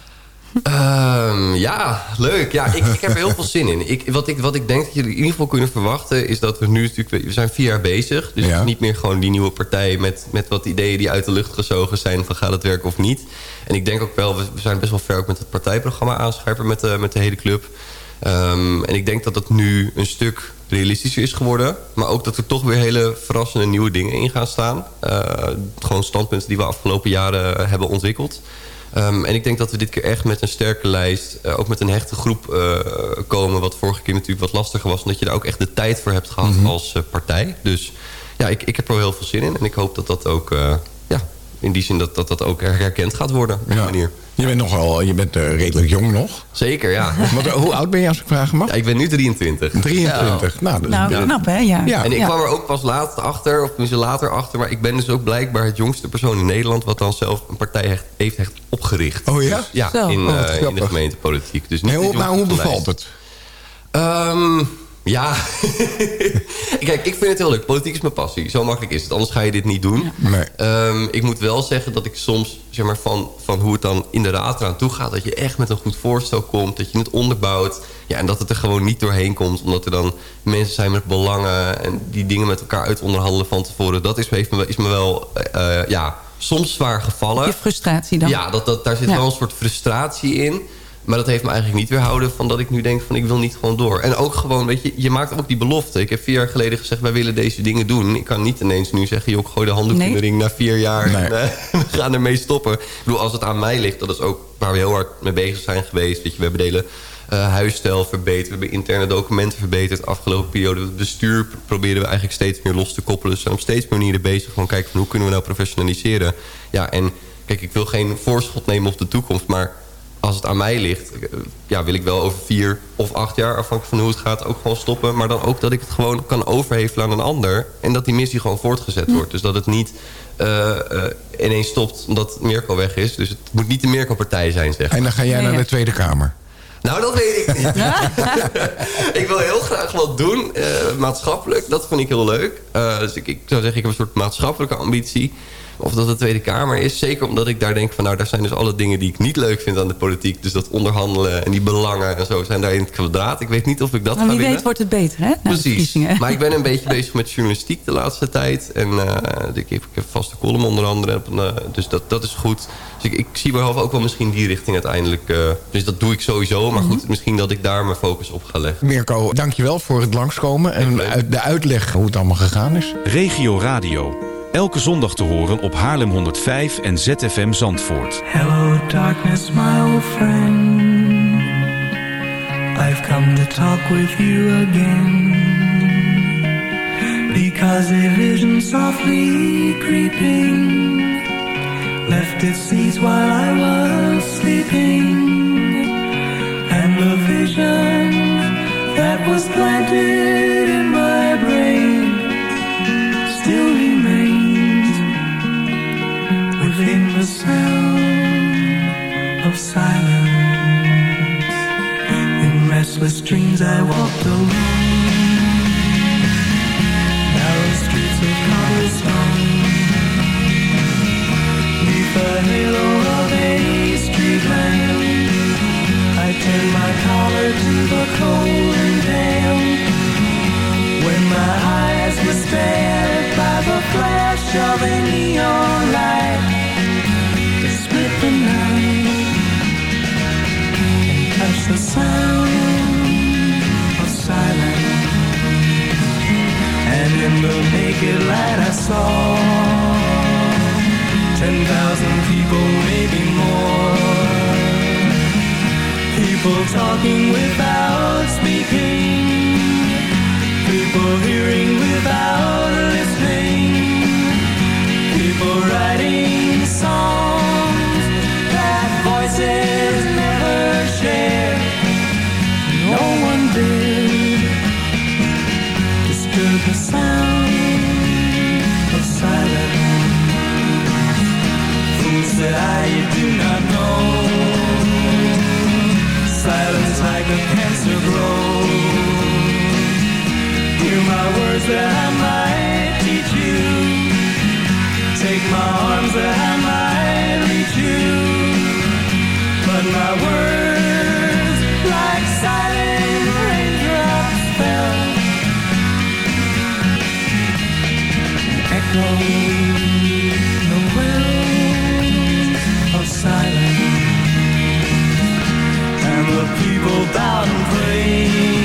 Ehm, ja, leuk. Ja, ik, ik heb er heel veel zin in. Ik, wat, ik, wat ik denk dat jullie in ieder geval kunnen verwachten... is dat we nu natuurlijk... We zijn vier jaar bezig. Dus Ja. het is niet meer gewoon die nieuwe partij... Met, met wat ideeën die uit de lucht gezogen zijn... van gaat het werken of niet. En ik denk ook wel... We, we zijn best wel ver ook met het partijprogramma aanscherpen... met de, met de hele club. Ehm, en ik denk dat het nu een stuk realistischer is geworden. Maar ook dat er toch weer hele verrassende nieuwe dingen in gaan staan. Eh, gewoon standpunten die we afgelopen jaren hebben ontwikkeld. Ehm, en ik denk dat we dit keer echt met een sterke lijst... eh, ook met een hechte groep eh, komen... wat vorige keer natuurlijk wat lastiger was... omdat je daar ook echt de tijd voor hebt gehad als eh, partij. Dus ja, ik, ik heb er wel heel veel zin in. En ik hoop dat dat ook... in die zin dat dat, dat ook herkend gaat worden op die Ja. manier. Je bent nogal, je bent eh, redelijk jong nog. Zeker, ja. Want, hoe oud ben je als ik vragen mag? ja. Ik ben nu 23. 23. Nou, dat is Nou, knap hè? Ja. Ja. En ik Ja. kwam er ook pas laatst achter, of tenminste later achter... maar ik ben dus ook blijkbaar het jongste persoon in Nederland... wat dan zelf een partij heeft, heeft echt opgericht. Oh ja? Dus, ja, Zo. in, Oh, eh, in de gemeentepolitiek. Dus niet Nee, het hoe, maar jongste hoe bevalt het? Ehm, ja. Kijk, ik vind het heel leuk. Politiek is mijn passie. Zo makkelijk is het. Anders ga je dit niet doen. Nee. Ehm, ik moet wel zeggen dat ik soms, zeg maar, van, van hoe het dan in de raad eraan toe gaat... dat je echt met een goed voorstel komt, dat je het onderbouwt... Ja, en dat het er gewoon niet doorheen komt. Omdat er dan mensen zijn met belangen... en die dingen met elkaar uit onderhandelen van tevoren. Dat is, heeft me, is me wel, eh, eh, ja, soms zwaar gevallen. Je frustratie dan. Ja, dat, dat, daar zit Ja. wel een soort frustratie in. Maar dat heeft me eigenlijk niet weerhouden van dat ik nu denk van ik wil niet gewoon door. En ook gewoon, weet je, je maakt ook die belofte. Ik heb vier jaar geleden gezegd, wij willen deze dingen doen. Ik kan niet ineens nu zeggen, joh, ik gooi de handdoek in de ring na vier jaar. Nee. En, eh, we gaan ermee stoppen. Ik bedoel, als het aan mij ligt, dat is ook waar we heel hard mee bezig zijn geweest. Weet je, we hebben de hele eh, huisstijl verbeterd. We hebben interne documenten verbeterd. De afgelopen periode, het bestuur proberen we eigenlijk steeds meer los te koppelen. Dus we zijn op steeds meer manieren bezig. Gewoon kijken van hoe kunnen we nou professionaliseren. Ja, en kijk, ik wil geen voorschot nemen op de toekomst, maar als het aan mij ligt, eh, ja, wil ik wel over vier of acht jaar, afhankelijk van hoe het gaat, ook gewoon stoppen. Maar dan ook dat ik het gewoon kan overhevelen aan een ander. En dat die missie gewoon voortgezet wordt. Dus dat het niet eh, eh, ineens stopt omdat Mirko weg is. Dus het moet niet de Mirko-partij zijn, zeg. En dan ga jij Nee, naar ja. de Tweede Kamer. Nou, dat weet ik niet. ik wil heel graag wat doen, eh, maatschappelijk. Dat vind ik heel leuk. Eh, dus ik, ik zou zeggen, ik heb een soort maatschappelijke ambitie. Of dat de Tweede Kamer is. Zeker omdat ik daar denk van... nou, daar zijn dus alle dingen die ik niet leuk vind aan de politiek. Dus dat onderhandelen en die belangen en zo zijn daar in het kwadraat. Ik weet niet of ik dat Maar ga wie winnen. weet wordt het beter, hè? Precies. Maar ik ben een beetje bezig met journalistiek de laatste tijd. En eh, ik, heb, ik heb een vaste column onder andere. eh, dus dat, dat is goed. Dus ik, ik zie mezelf ook wel misschien die richting uiteindelijk. eh, dus dat doe ik sowieso. Maar goed, misschien dat ik daar mijn focus op ga leggen. Mirko, dankjewel voor het langskomen en de uitleg hoe het allemaal gegaan is. Regio Radio. Elke zondag te horen op Haarlem 105 en ZFM Zandvoort. Hello, darkness, my old friend. I've come to talk with you again. Because a vision softly creeping left its seeds while I was sleeping. And the vision that was planted in my within the sound of silence. In restless dreams I walked alone. Narrow streets of cobblestone. Neath the halo of a street lamp. I turned my collar to the cold and damp. When my eyes were stared by the flash of a neon sound of silence. And in the naked light I saw ten thousand people, maybe more. People talking without speaking. People hearing without listening. People writing Words that I might teach you. Take my arms that I might reach you. But my words, like silent raindrops, fell. Echo the wells of silence. And the people bowed and prayed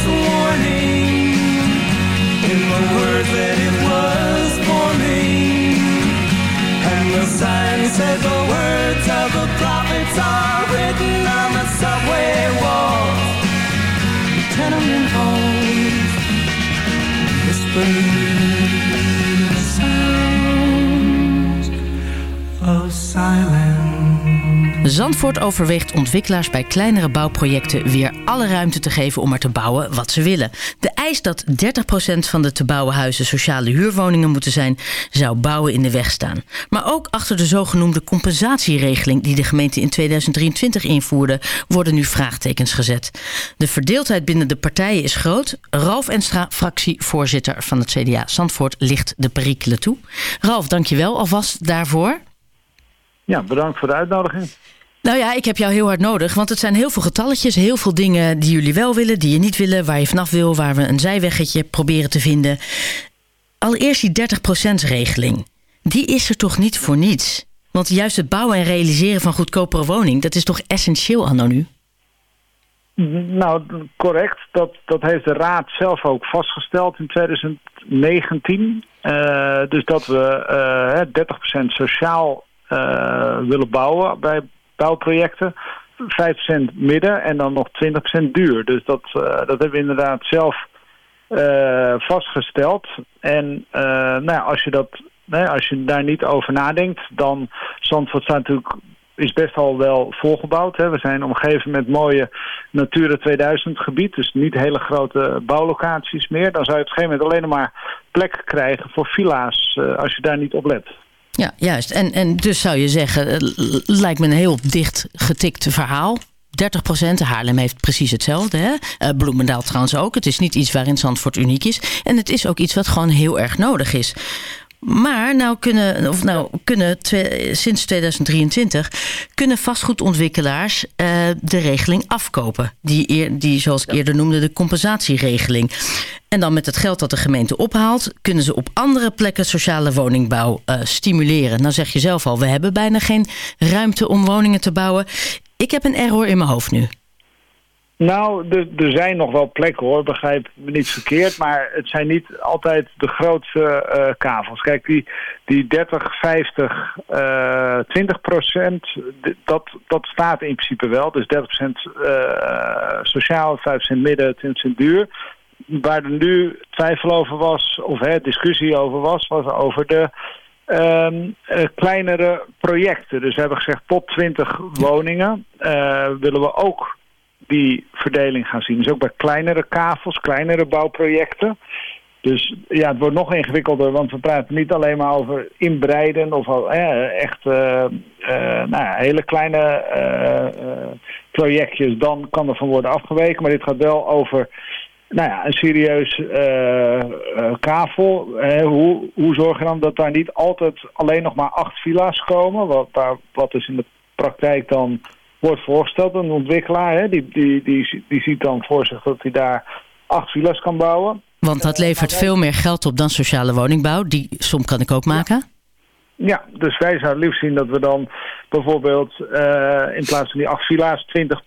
its warning in the words that it was forming. And the sign said the words of the prophets are written on the subway walls, the tenement halls, whispering Zandvoort overweegt ontwikkelaars bij kleinere bouwprojecten weer alle ruimte te geven om maar te bouwen wat ze willen. De eis dat 30% van de te bouwen huizen sociale huurwoningen moeten zijn, zou bouwen in de weg staan. Maar ook achter de zogenoemde compensatieregeling die de gemeente in 2023 invoerde, worden nu vraagtekens gezet. De verdeeldheid binnen de partijen is groot. Ralf Enstra, fractievoorzitter van het CDA Zandvoort, licht de perikelen toe. Ralf, dankjewel alvast daarvoor. Ja, bedankt voor de uitnodiging. Nou ja, ik heb jou heel hard nodig, want het zijn heel veel getalletjes, heel veel dingen die jullie wel willen, die je niet willen, waar je vanaf wil, waar we een zijweggetje proberen te vinden. Allereerst die 30%-regeling. Die is er toch niet voor niets? Want juist het bouwen en realiseren van goedkopere woning, dat is toch essentieel anno nu? Nou, correct. Dat, dat heeft de Raad zelf ook vastgesteld in 2019. Eh, dus dat we eh, 30% sociaal eh, willen bouwen bij bouwprojecten. 5% midden en dan nog 20% duur. Dus dat, eh, dat hebben we inderdaad zelf eh, vastgesteld. En eh, nou ja, als, je dat, als je daar niet over nadenkt, dan Zandvoort staat natuurlijk is best al wel volgebouwd. Hè. We zijn omgeven met mooie Natura 2000 gebied. Dus niet hele grote bouwlocaties meer. Dan zou je op een gegeven moment alleen maar plek krijgen voor villa's als je daar niet op let. Ja, juist. En, en dus zou je zeggen, het lijkt me een heel dicht getikt verhaal. 30 procent. Haarlem heeft precies hetzelfde. Hè? Eh, Bloemendaal trouwens ook. Het is niet iets waarin Zandvoort uniek is. En het is ook iets wat gewoon heel erg nodig is. Maar nou kunnen, of nou kunnen sinds 2023 kunnen vastgoedontwikkelaars eh, de regeling afkopen. Die, eer, die zoals ik eerder noemde, de compensatieregeling. En dan met het geld dat de gemeente ophaalt, kunnen ze op andere plekken sociale woningbouw eh, stimuleren. Nou zeg je zelf al, we hebben bijna geen ruimte om woningen te bouwen. Ik heb een error in mijn hoofd nu. Nou, er, zijn nog wel plekken hoor, begrijp me niet verkeerd. Maar het zijn niet altijd de grootste eh, kavels. Kijk, die, die 30, 50, eh 20 procent, dat, dat staat in principe wel. Dus 30 procent eh, sociaal, 5 procent midden, 20 procent duur. Waar er nu twijfel over was, of hè, discussie over was, was over de ehm, eh, kleinere projecten. Dus we hebben gezegd tot 20 woningen willen we ook die verdeling gaan zien. Dus ook bij kleinere kavels, kleinere bouwprojecten. Dus ja, het wordt nog ingewikkelder, want we praten niet alleen maar over inbreiden of eh, echt nou ja, hele kleine eh, eh, projectjes. Dan kan er van worden afgeweken, maar dit gaat wel over nou ja, een serieus eh, kavel. Hoe, hoe zorg je dan dat daar niet altijd alleen nog maar acht villa's komen? Wat, daar, wat dus in de praktijk dan wordt voorgesteld. Een ontwikkelaar, hè, die, die, die, die ziet dan voor zich dat hij daar acht villa's kan bouwen. Want dat levert veel meer geld op dan sociale woningbouw. Die som kan ik ook maken. Ja, dus wij zouden liefst zien dat we dan bijvoorbeeld eh, in plaats van die acht villa's 20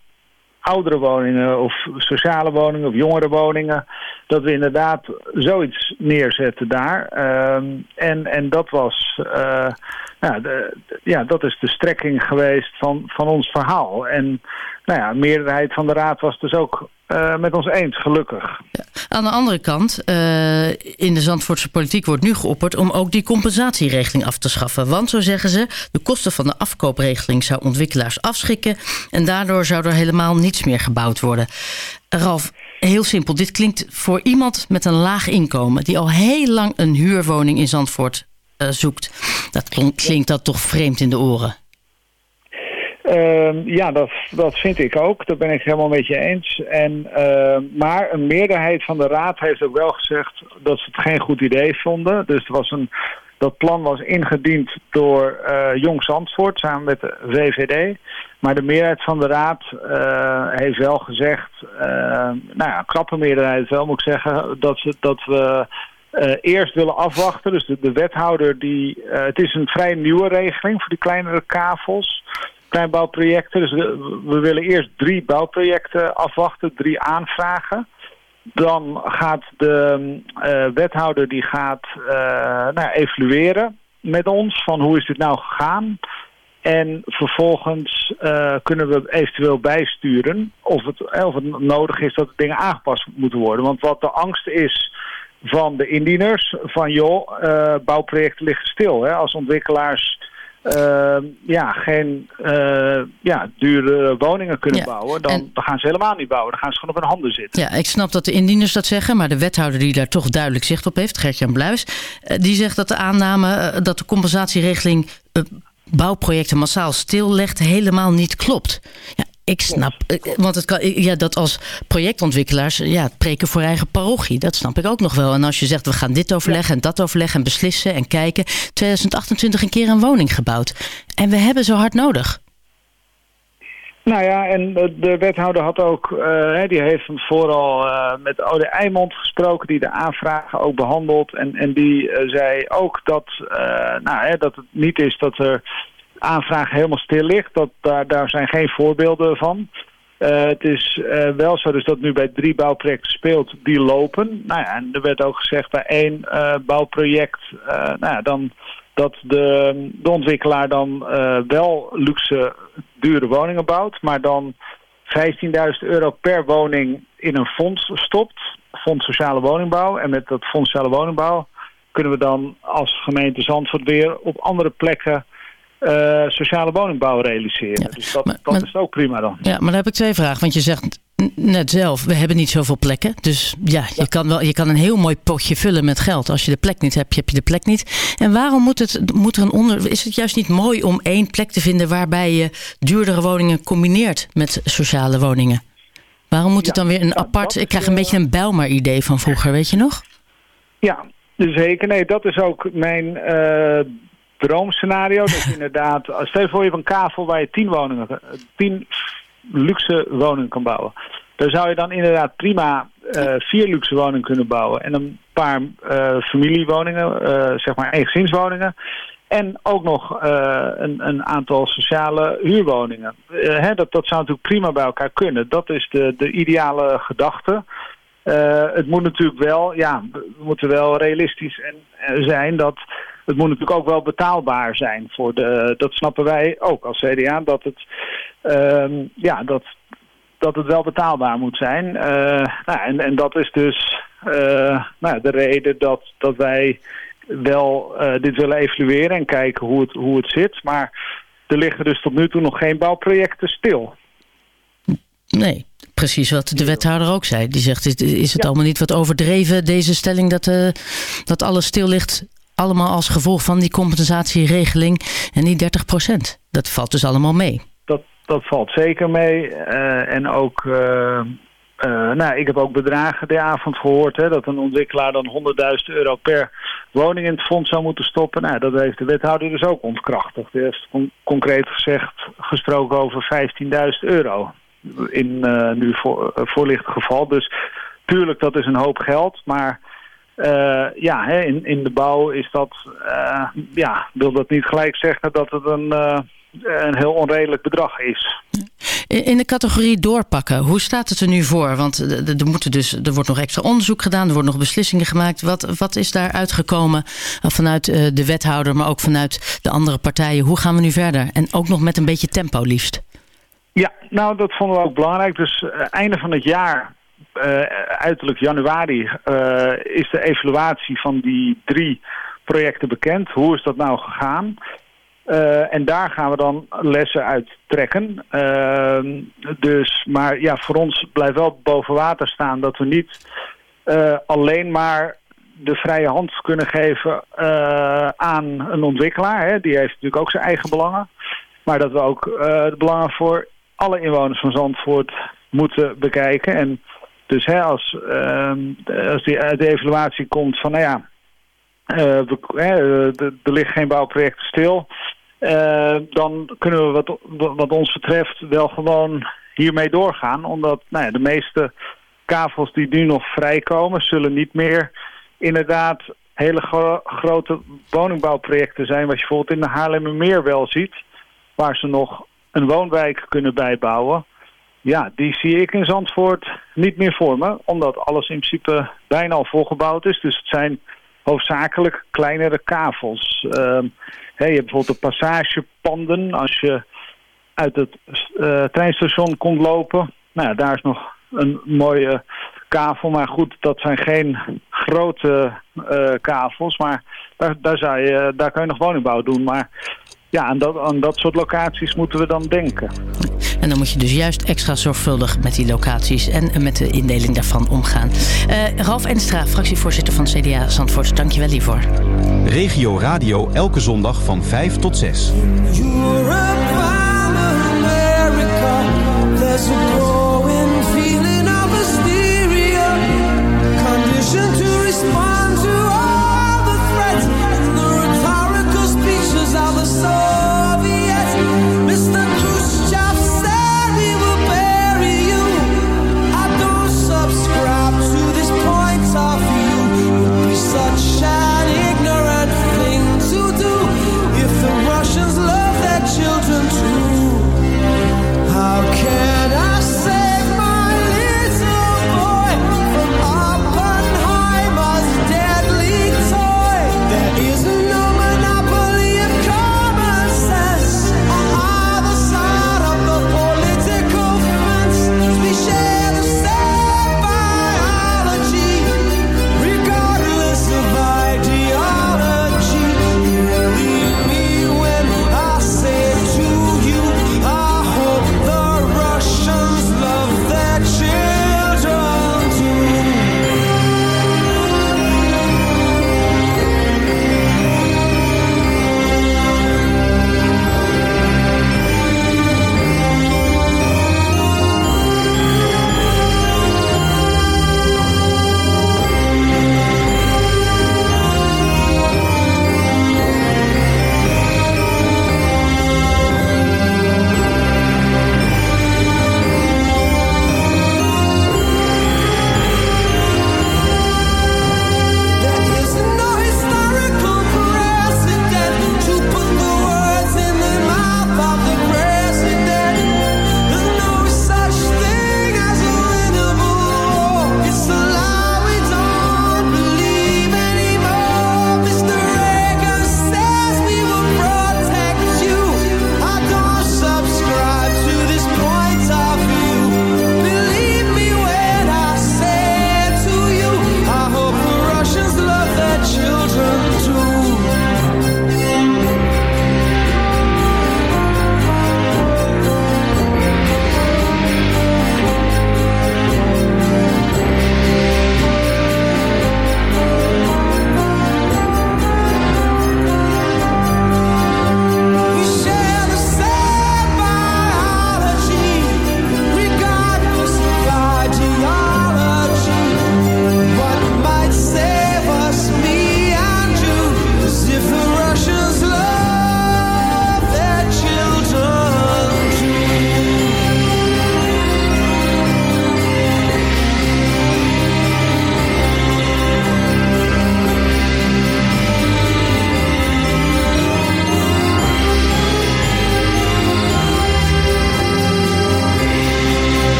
oudere woningen of sociale woningen of jongere woningen. Dat we inderdaad zoiets neerzetten daar. Ehm, en, en dat was, eh, nou, de, ja, dat is de strekking geweest van, van ons verhaal. En nou ja, de meerderheid van de raad was dus ook eh, met ons eens, gelukkig. Aan de andere kant, eh, in de Zandvoortse politiek wordt nu geopperd... om ook die compensatieregeling af te schaffen. Want, zo zeggen ze, de kosten van de afkoopregeling... zou ontwikkelaars afschrikken... en daardoor zou er helemaal niets meer gebouwd worden. Ralf, heel simpel. Dit klinkt voor iemand met een laag inkomen... die al heel lang een huurwoning in Zandvoort eh, zoekt. Dat klonk- klinkt dat toch vreemd in de oren? Ehm, ja, dat, dat vind ik ook. Dat ben ik helemaal met je eens. En, ehm, maar een meerderheid van de raad heeft ook wel gezegd dat ze het geen goed idee vonden. Dus was een, dat plan was ingediend door eh, Jong Zandvoort samen met de VVD. Maar de meerderheid van de raad eh, heeft wel gezegd, eh, nou ja, krappe meerderheid wel moet ik zeggen, dat, ze, dat we eh, eerst willen afwachten. Dus de, de wethouder die, het is een vrij nieuwe regeling voor die kleinere kavels kleinbouwprojecten. Dus we, willen eerst drie bouwprojecten afwachten, drie aanvragen. Dan gaat de eh, wethouder die gaat eh, nou, evalueren met ons van hoe is dit nou gegaan. En vervolgens eh, kunnen we eventueel bijsturen of het, of het nodig is dat dingen aangepast moeten worden. Want wat de angst is van de indieners, van joh, bouwprojecten liggen stil. Hè? Als ontwikkelaars eh, ja, geen eh, ja, dure woningen kunnen Ja, bouwen, dan, en- dan gaan ze helemaal niet bouwen. Dan gaan ze gewoon op hun handen zitten. Ja, ik snap dat de indieners dat zeggen, maar de wethouder die daar toch duidelijk zicht op heeft, Gertjan Bluis, eh, die zegt dat de aanname eh, dat de compensatieregeling bouwprojecten massaal stillegt helemaal niet klopt. Ja, ik snap, eh, want het kan, ja, dat als projectontwikkelaars ja, preken voor eigen parochie, dat snap ik ook nog wel. En als je zegt we gaan dit overleggen en dat overleggen en beslissen en kijken, 2028 een keer een woning gebouwd. En we hebben zo hard nodig. Nou ja, en de, de wethouder had ook, eh, hè, die heeft vooral eh, met Ode Eimond gesproken, die de aanvragen ook behandelt. En, en die eh, zei ook dat, eh, nou, hè, dat het niet is dat er aanvragen helemaal stil ligt. Dat, daar, zijn geen voorbeelden van. Eh, het is eh, wel zo dus dat nu bij drie bouwprojecten speelt die lopen. Nou ja, en er werd ook gezegd bij één eh, bouwproject, nou ja, dan dat de, de ontwikkelaar dan wel luxe dure woningen bouwt, maar dan 15.000 euro per woning in een fonds stopt, Fonds Sociale Woningbouw. En met dat Fonds Sociale Woningbouw kunnen we dan als gemeente Zandvoort weer op andere plekken eh, sociale woningbouw realiseren. dus dat, dat is ook prima dan. Ja, maar dan heb ik twee vragen. Want je zegt net zelf, we hebben niet zoveel plekken. Dus ja, je, Kan wel, je kan een heel mooi potje vullen met geld. Als je de plek niet hebt, heb je de plek niet. En waarom moet, het, moet er een onder... Is het juist niet mooi om één plek te vinden... waarbij je duurdere woningen combineert met sociale woningen? Waarom moet het dan weer een apart... Ik krijg een beetje een Bijlmer-idee van vroeger, weet je nog? Ja, zeker. Nee, dat is ook mijn eh, droomscenario. Dat je inderdaad, stel je voor je hebt een kavel waar je tien woningen, eh, tien luxe woningen kan bouwen. Daar zou je dan inderdaad prima eh, vier luxe woningen kunnen bouwen. En een paar eh, familiewoningen, zeg maar eengezinswoningen. En ook nog een, een aantal sociale huurwoningen. Hè, dat, dat zou natuurlijk prima bij elkaar kunnen. Dat is de, de ideale gedachte. Het moet natuurlijk wel, ja, we moeten wel realistisch en, zijn dat het moet natuurlijk ook wel betaalbaar zijn voor de, dat snappen wij ook als CDA, dat het, ehm, ja, dat, dat het wel betaalbaar moet zijn. Eh, nou, en, en dat is dus eh, nou, de reden dat, dat wij wel eh, dit willen evalueren en kijken hoe het, hoe het zit. Maar er liggen dus tot nu toe nog geen bouwprojecten stil. Nee, precies wat de wethouder ook zei. Die zegt, is- het allemaal niet wat overdreven, deze stelling... dat, dat alles stil ligt, allemaal als gevolg van die compensatieregeling... en die 30 procent. Dat valt dus allemaal mee. Dat, dat valt zeker mee. Eh, en ook, eh, eh, nou, ik heb ook bedragen de avond gehoord... Hè, dat een ontwikkelaar dan 100.000 euro per woning in het fonds zou moeten stoppen. Nou, dat heeft de wethouder dus ook ontkrachtigd. Die heeft con- concreet gezegd gesproken over 15.000 euro in nu voor, voorlicht geval. Dus tuurlijk, dat is een hoop geld, maar... eh, ja, hè, in, in de bouw is dat, eh, ja, wil dat niet gelijk zeggen dat het een, eh, een heel onredelijk bedrag is. In de categorie doorpakken, hoe staat het er nu voor? Want er- moeten dus, er wordt nog extra onderzoek gedaan, er worden nog beslissingen gemaakt. Wat, wat is daar uitgekomen vanuit de wethouder, maar ook vanuit de andere partijen? Hoe gaan we nu verder? En ook nog met een beetje tempo liefst. Ja, nou dat vonden we ook belangrijk. Dus einde van het jaar, uiterlijk januari, eh, is de evaluatie van die drie projecten bekend. Hoe is dat nou gegaan? Eh, en daar gaan we dan lessen uit trekken. Dus, maar ja, voor ons blijft wel boven water staan dat we niet eh, alleen maar de vrije hand kunnen geven eh, aan een ontwikkelaar. Hè. Die heeft natuurlijk ook zijn eigen belangen. Maar dat we ook eh, de belangen voor alle inwoners van Zandvoort moeten bekijken. En dus als, ehm, als die uit de evaluatie komt van, nou ja, eh, eh, er ligt geen bouwproject stil. eh, dan kunnen we wat, wat ons betreft wel gewoon hiermee doorgaan. Omdat nou ja, de meeste kavels die nu nog vrijkomen, zullen niet meer inderdaad hele gro- grote woningbouwprojecten zijn. Wat je bijvoorbeeld in de Haarlemmermeer wel ziet. Waar ze nog een woonwijk kunnen bijbouwen. Ja, die zie ik in Zandvoort niet meer voor me. Omdat alles in principe bijna al volgebouwd is. Dus het zijn hoofdzakelijk kleinere kavels. Hè, je hebt bijvoorbeeld de passagepanden. Als je uit het eh, treinstation komt lopen. Nou daar is nog een mooie kavel. Maar goed, dat zijn geen grote eh, kavels. Maar daar, daar, zou je, daar kan je nog woningbouw doen. Maar ja, aan dat, aan dat soort locaties moeten we dan denken. En dan moet je dus juist extra zorgvuldig met die locaties en met de indeling daarvan omgaan. Eh Ralf Enstra, fractievoorzitter van CDA Zandvoort, dankjewel hiervoor. Regio Radio elke zondag van 5 tot 6. There's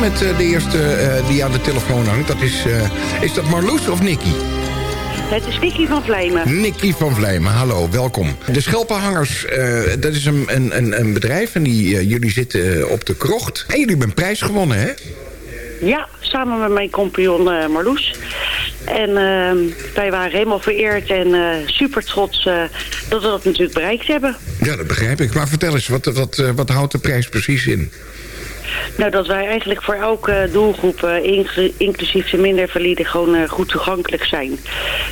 met eh, de eerste eh, die aan de telefoon hangt. Dat is, eh, is dat Marloes of Nicky? Het is Nicky van Vlijmen. Nicky van Vlijmen, hallo, welkom. De Schelpenhangers, dat is een, een, een, bedrijf en die, jullie zitten op de krocht. En jullie hebben een prijs gewonnen, hè? Ja, samen met mijn compagnon Marloes. En eh, wij waren helemaal vereerd en super trots dat we dat natuurlijk bereikt hebben. Ja, dat begrijp ik. Maar vertel eens, wat, wat, wat houdt de prijs precies in? Nou, dat wij eigenlijk voor elke doelgroep, eh, inclu- inclusief de minder valide, gewoon eh, goed toegankelijk zijn.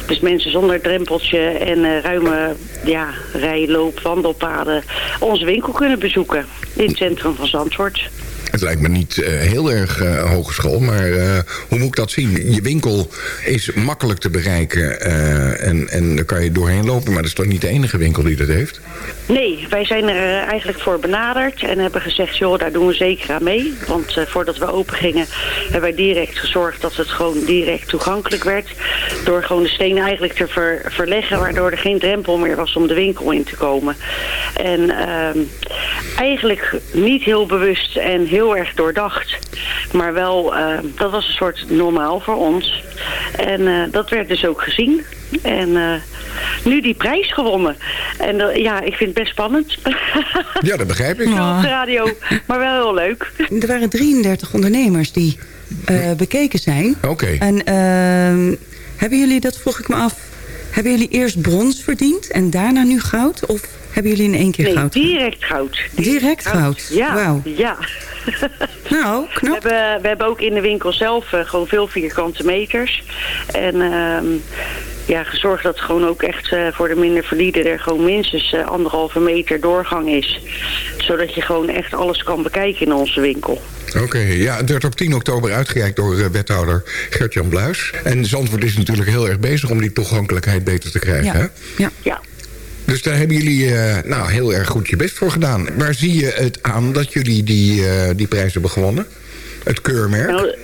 Dus mensen zonder drempeltje en eh, ruime ja, rij, loop, wandelpaden onze winkel kunnen bezoeken in het centrum van Zandvoort. Het lijkt me niet eh, heel erg eh, hogeschool, maar eh, hoe moet ik dat zien? Je winkel is makkelijk te bereiken en, en daar kan je doorheen lopen... maar dat is toch niet de enige winkel die dat heeft? Nee, wij zijn er eigenlijk voor benaderd en hebben gezegd, joh, daar doen we zeker aan mee. Want eh, voordat we open gingen, hebben wij direct gezorgd dat het gewoon direct toegankelijk werd. Door gewoon de stenen eigenlijk te ver- verleggen, waardoor er geen drempel meer was om de winkel in te komen. En ehm, eigenlijk niet heel bewust en heel erg doordacht. Maar wel, eh, dat was een soort normaal voor ons. En eh, dat werd dus ook gezien. En eh, nu die prijs gewonnen. En ja, ik vind het best spannend. Ja, dat begrijp ik. Op de radio, maar wel heel leuk. Er waren 33 ondernemers die eh, bekeken zijn. Oké. En ehm, hebben jullie, dat vroeg ik me af... hebben jullie eerst brons verdiend en daarna nu goud? Of hebben jullie in één keer Nee, goud? direct goud. Direct goud? Ja, Wauw. ja. Nou, knap. We hebben, we hebben ook in de winkel zelf eh, gewoon veel vierkante meters. En ehm, ja, gezorgd dat gewoon ook echt eh, voor de minder valide er gewoon minstens eh, anderhalve meter doorgang is. Zodat je gewoon echt alles kan bekijken in onze winkel. Oké, ja, het werd op 10 oktober uitgereikt door wethouder Gert-Jan Bluis. En Zandvoort is natuurlijk heel erg bezig om die toegankelijkheid beter te krijgen. Hè? Ja. ja. Dus daar hebben jullie eh, nou, heel erg goed je best voor gedaan. Waar zie je het aan dat jullie die, eh, die prijs hebben gewonnen? Het keurmerk? Nou,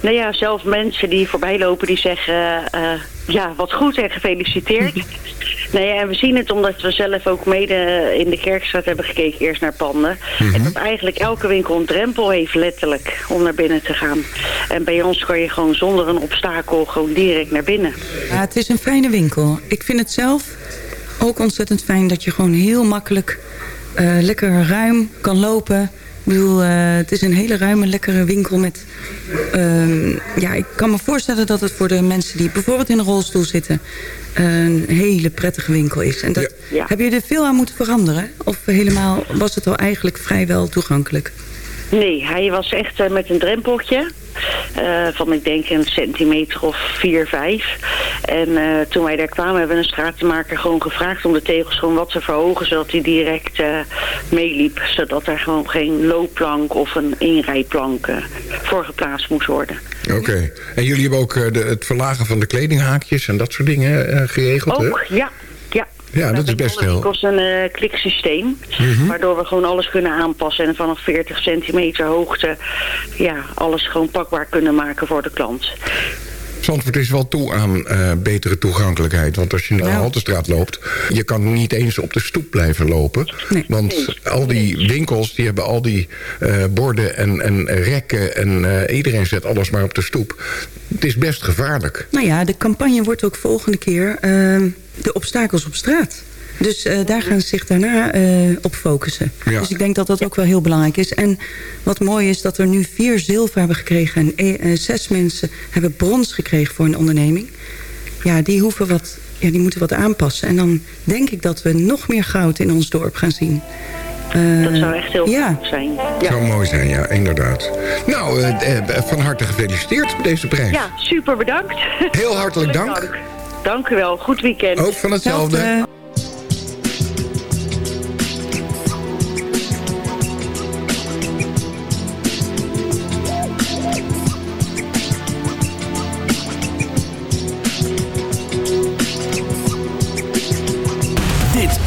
nou ja, zelfs mensen die voorbij lopen die zeggen... eh, ja, wat goed en gefeliciteerd. nee, en we zien het omdat we zelf ook mede in de Kerkstraat hebben gekeken eerst naar panden. En dat eigenlijk elke winkel een drempel heeft letterlijk om naar binnen te gaan. En bij ons kan je gewoon zonder een obstakel gewoon direct naar binnen. Ja, het is een fijne winkel. Ik vind het zelf ook ontzettend fijn dat je gewoon heel makkelijk... eh, lekker ruim kan lopen. Ik bedoel, eh, het is een hele ruime, lekkere winkel met... ehm, ja, ik kan me voorstellen dat het voor de mensen die bijvoorbeeld in een rolstoel zitten... een hele prettige winkel is. En dat, Heb je er veel aan moeten veranderen? Of helemaal was het al eigenlijk vrijwel toegankelijk? Nee, hij was echt eh, met een drempeltje. eh, van ik denk een centimeter of 4, 5. En eh, toen wij daar kwamen hebben we een stratenmaker gewoon gevraagd om de tegels gewoon wat te verhogen. Zodat hij direct meeliep. Zodat er gewoon geen loopplank of een inrijplank voor geplaatst moest worden. Oké. En jullie hebben ook de, het verlagen van de kledinghaakjes en dat soort dingen geregeld, hè? Ook. Ja, Ja, dat is best heel... Het kost een eh, kliksysteem, Mhm. waardoor we gewoon alles kunnen aanpassen. En vanaf 40 centimeter hoogte ja, alles gewoon pakbaar kunnen maken voor de klant. Zandvoort is wel toe aan eh, betere toegankelijkheid. Want als je naar de Haltestraat loopt... je kan niet eens op de stoep blijven lopen. Want al die winkels die hebben al die eh, borden en, en rekken... en eh, iedereen zet alles maar op de stoep. Het is best gevaarlijk. Nou ja, de campagne wordt ook volgende keer ehm, de obstakels op straat. Dus eh, daar gaan ze zich daarna eh, op focussen. Ja. Dus ik denk dat dat ook wel heel belangrijk is. En wat mooi is dat er nu vier zilver hebben gekregen... en eh, eh, zes mensen hebben brons gekregen voor een onderneming. Ja, die, hoeven wat, ja, die moeten wat aanpassen. En dan denk ik dat we nog meer goud in ons dorp gaan zien. Eh, Dat zou echt heel ja. goed zijn. Zou mooi zijn, ja, inderdaad. Nou, van harte gefeliciteerd met deze prijs. Ja, super bedankt. Heel hartelijk dank. Dank u wel. Goed weekend. Ook van hetzelfde.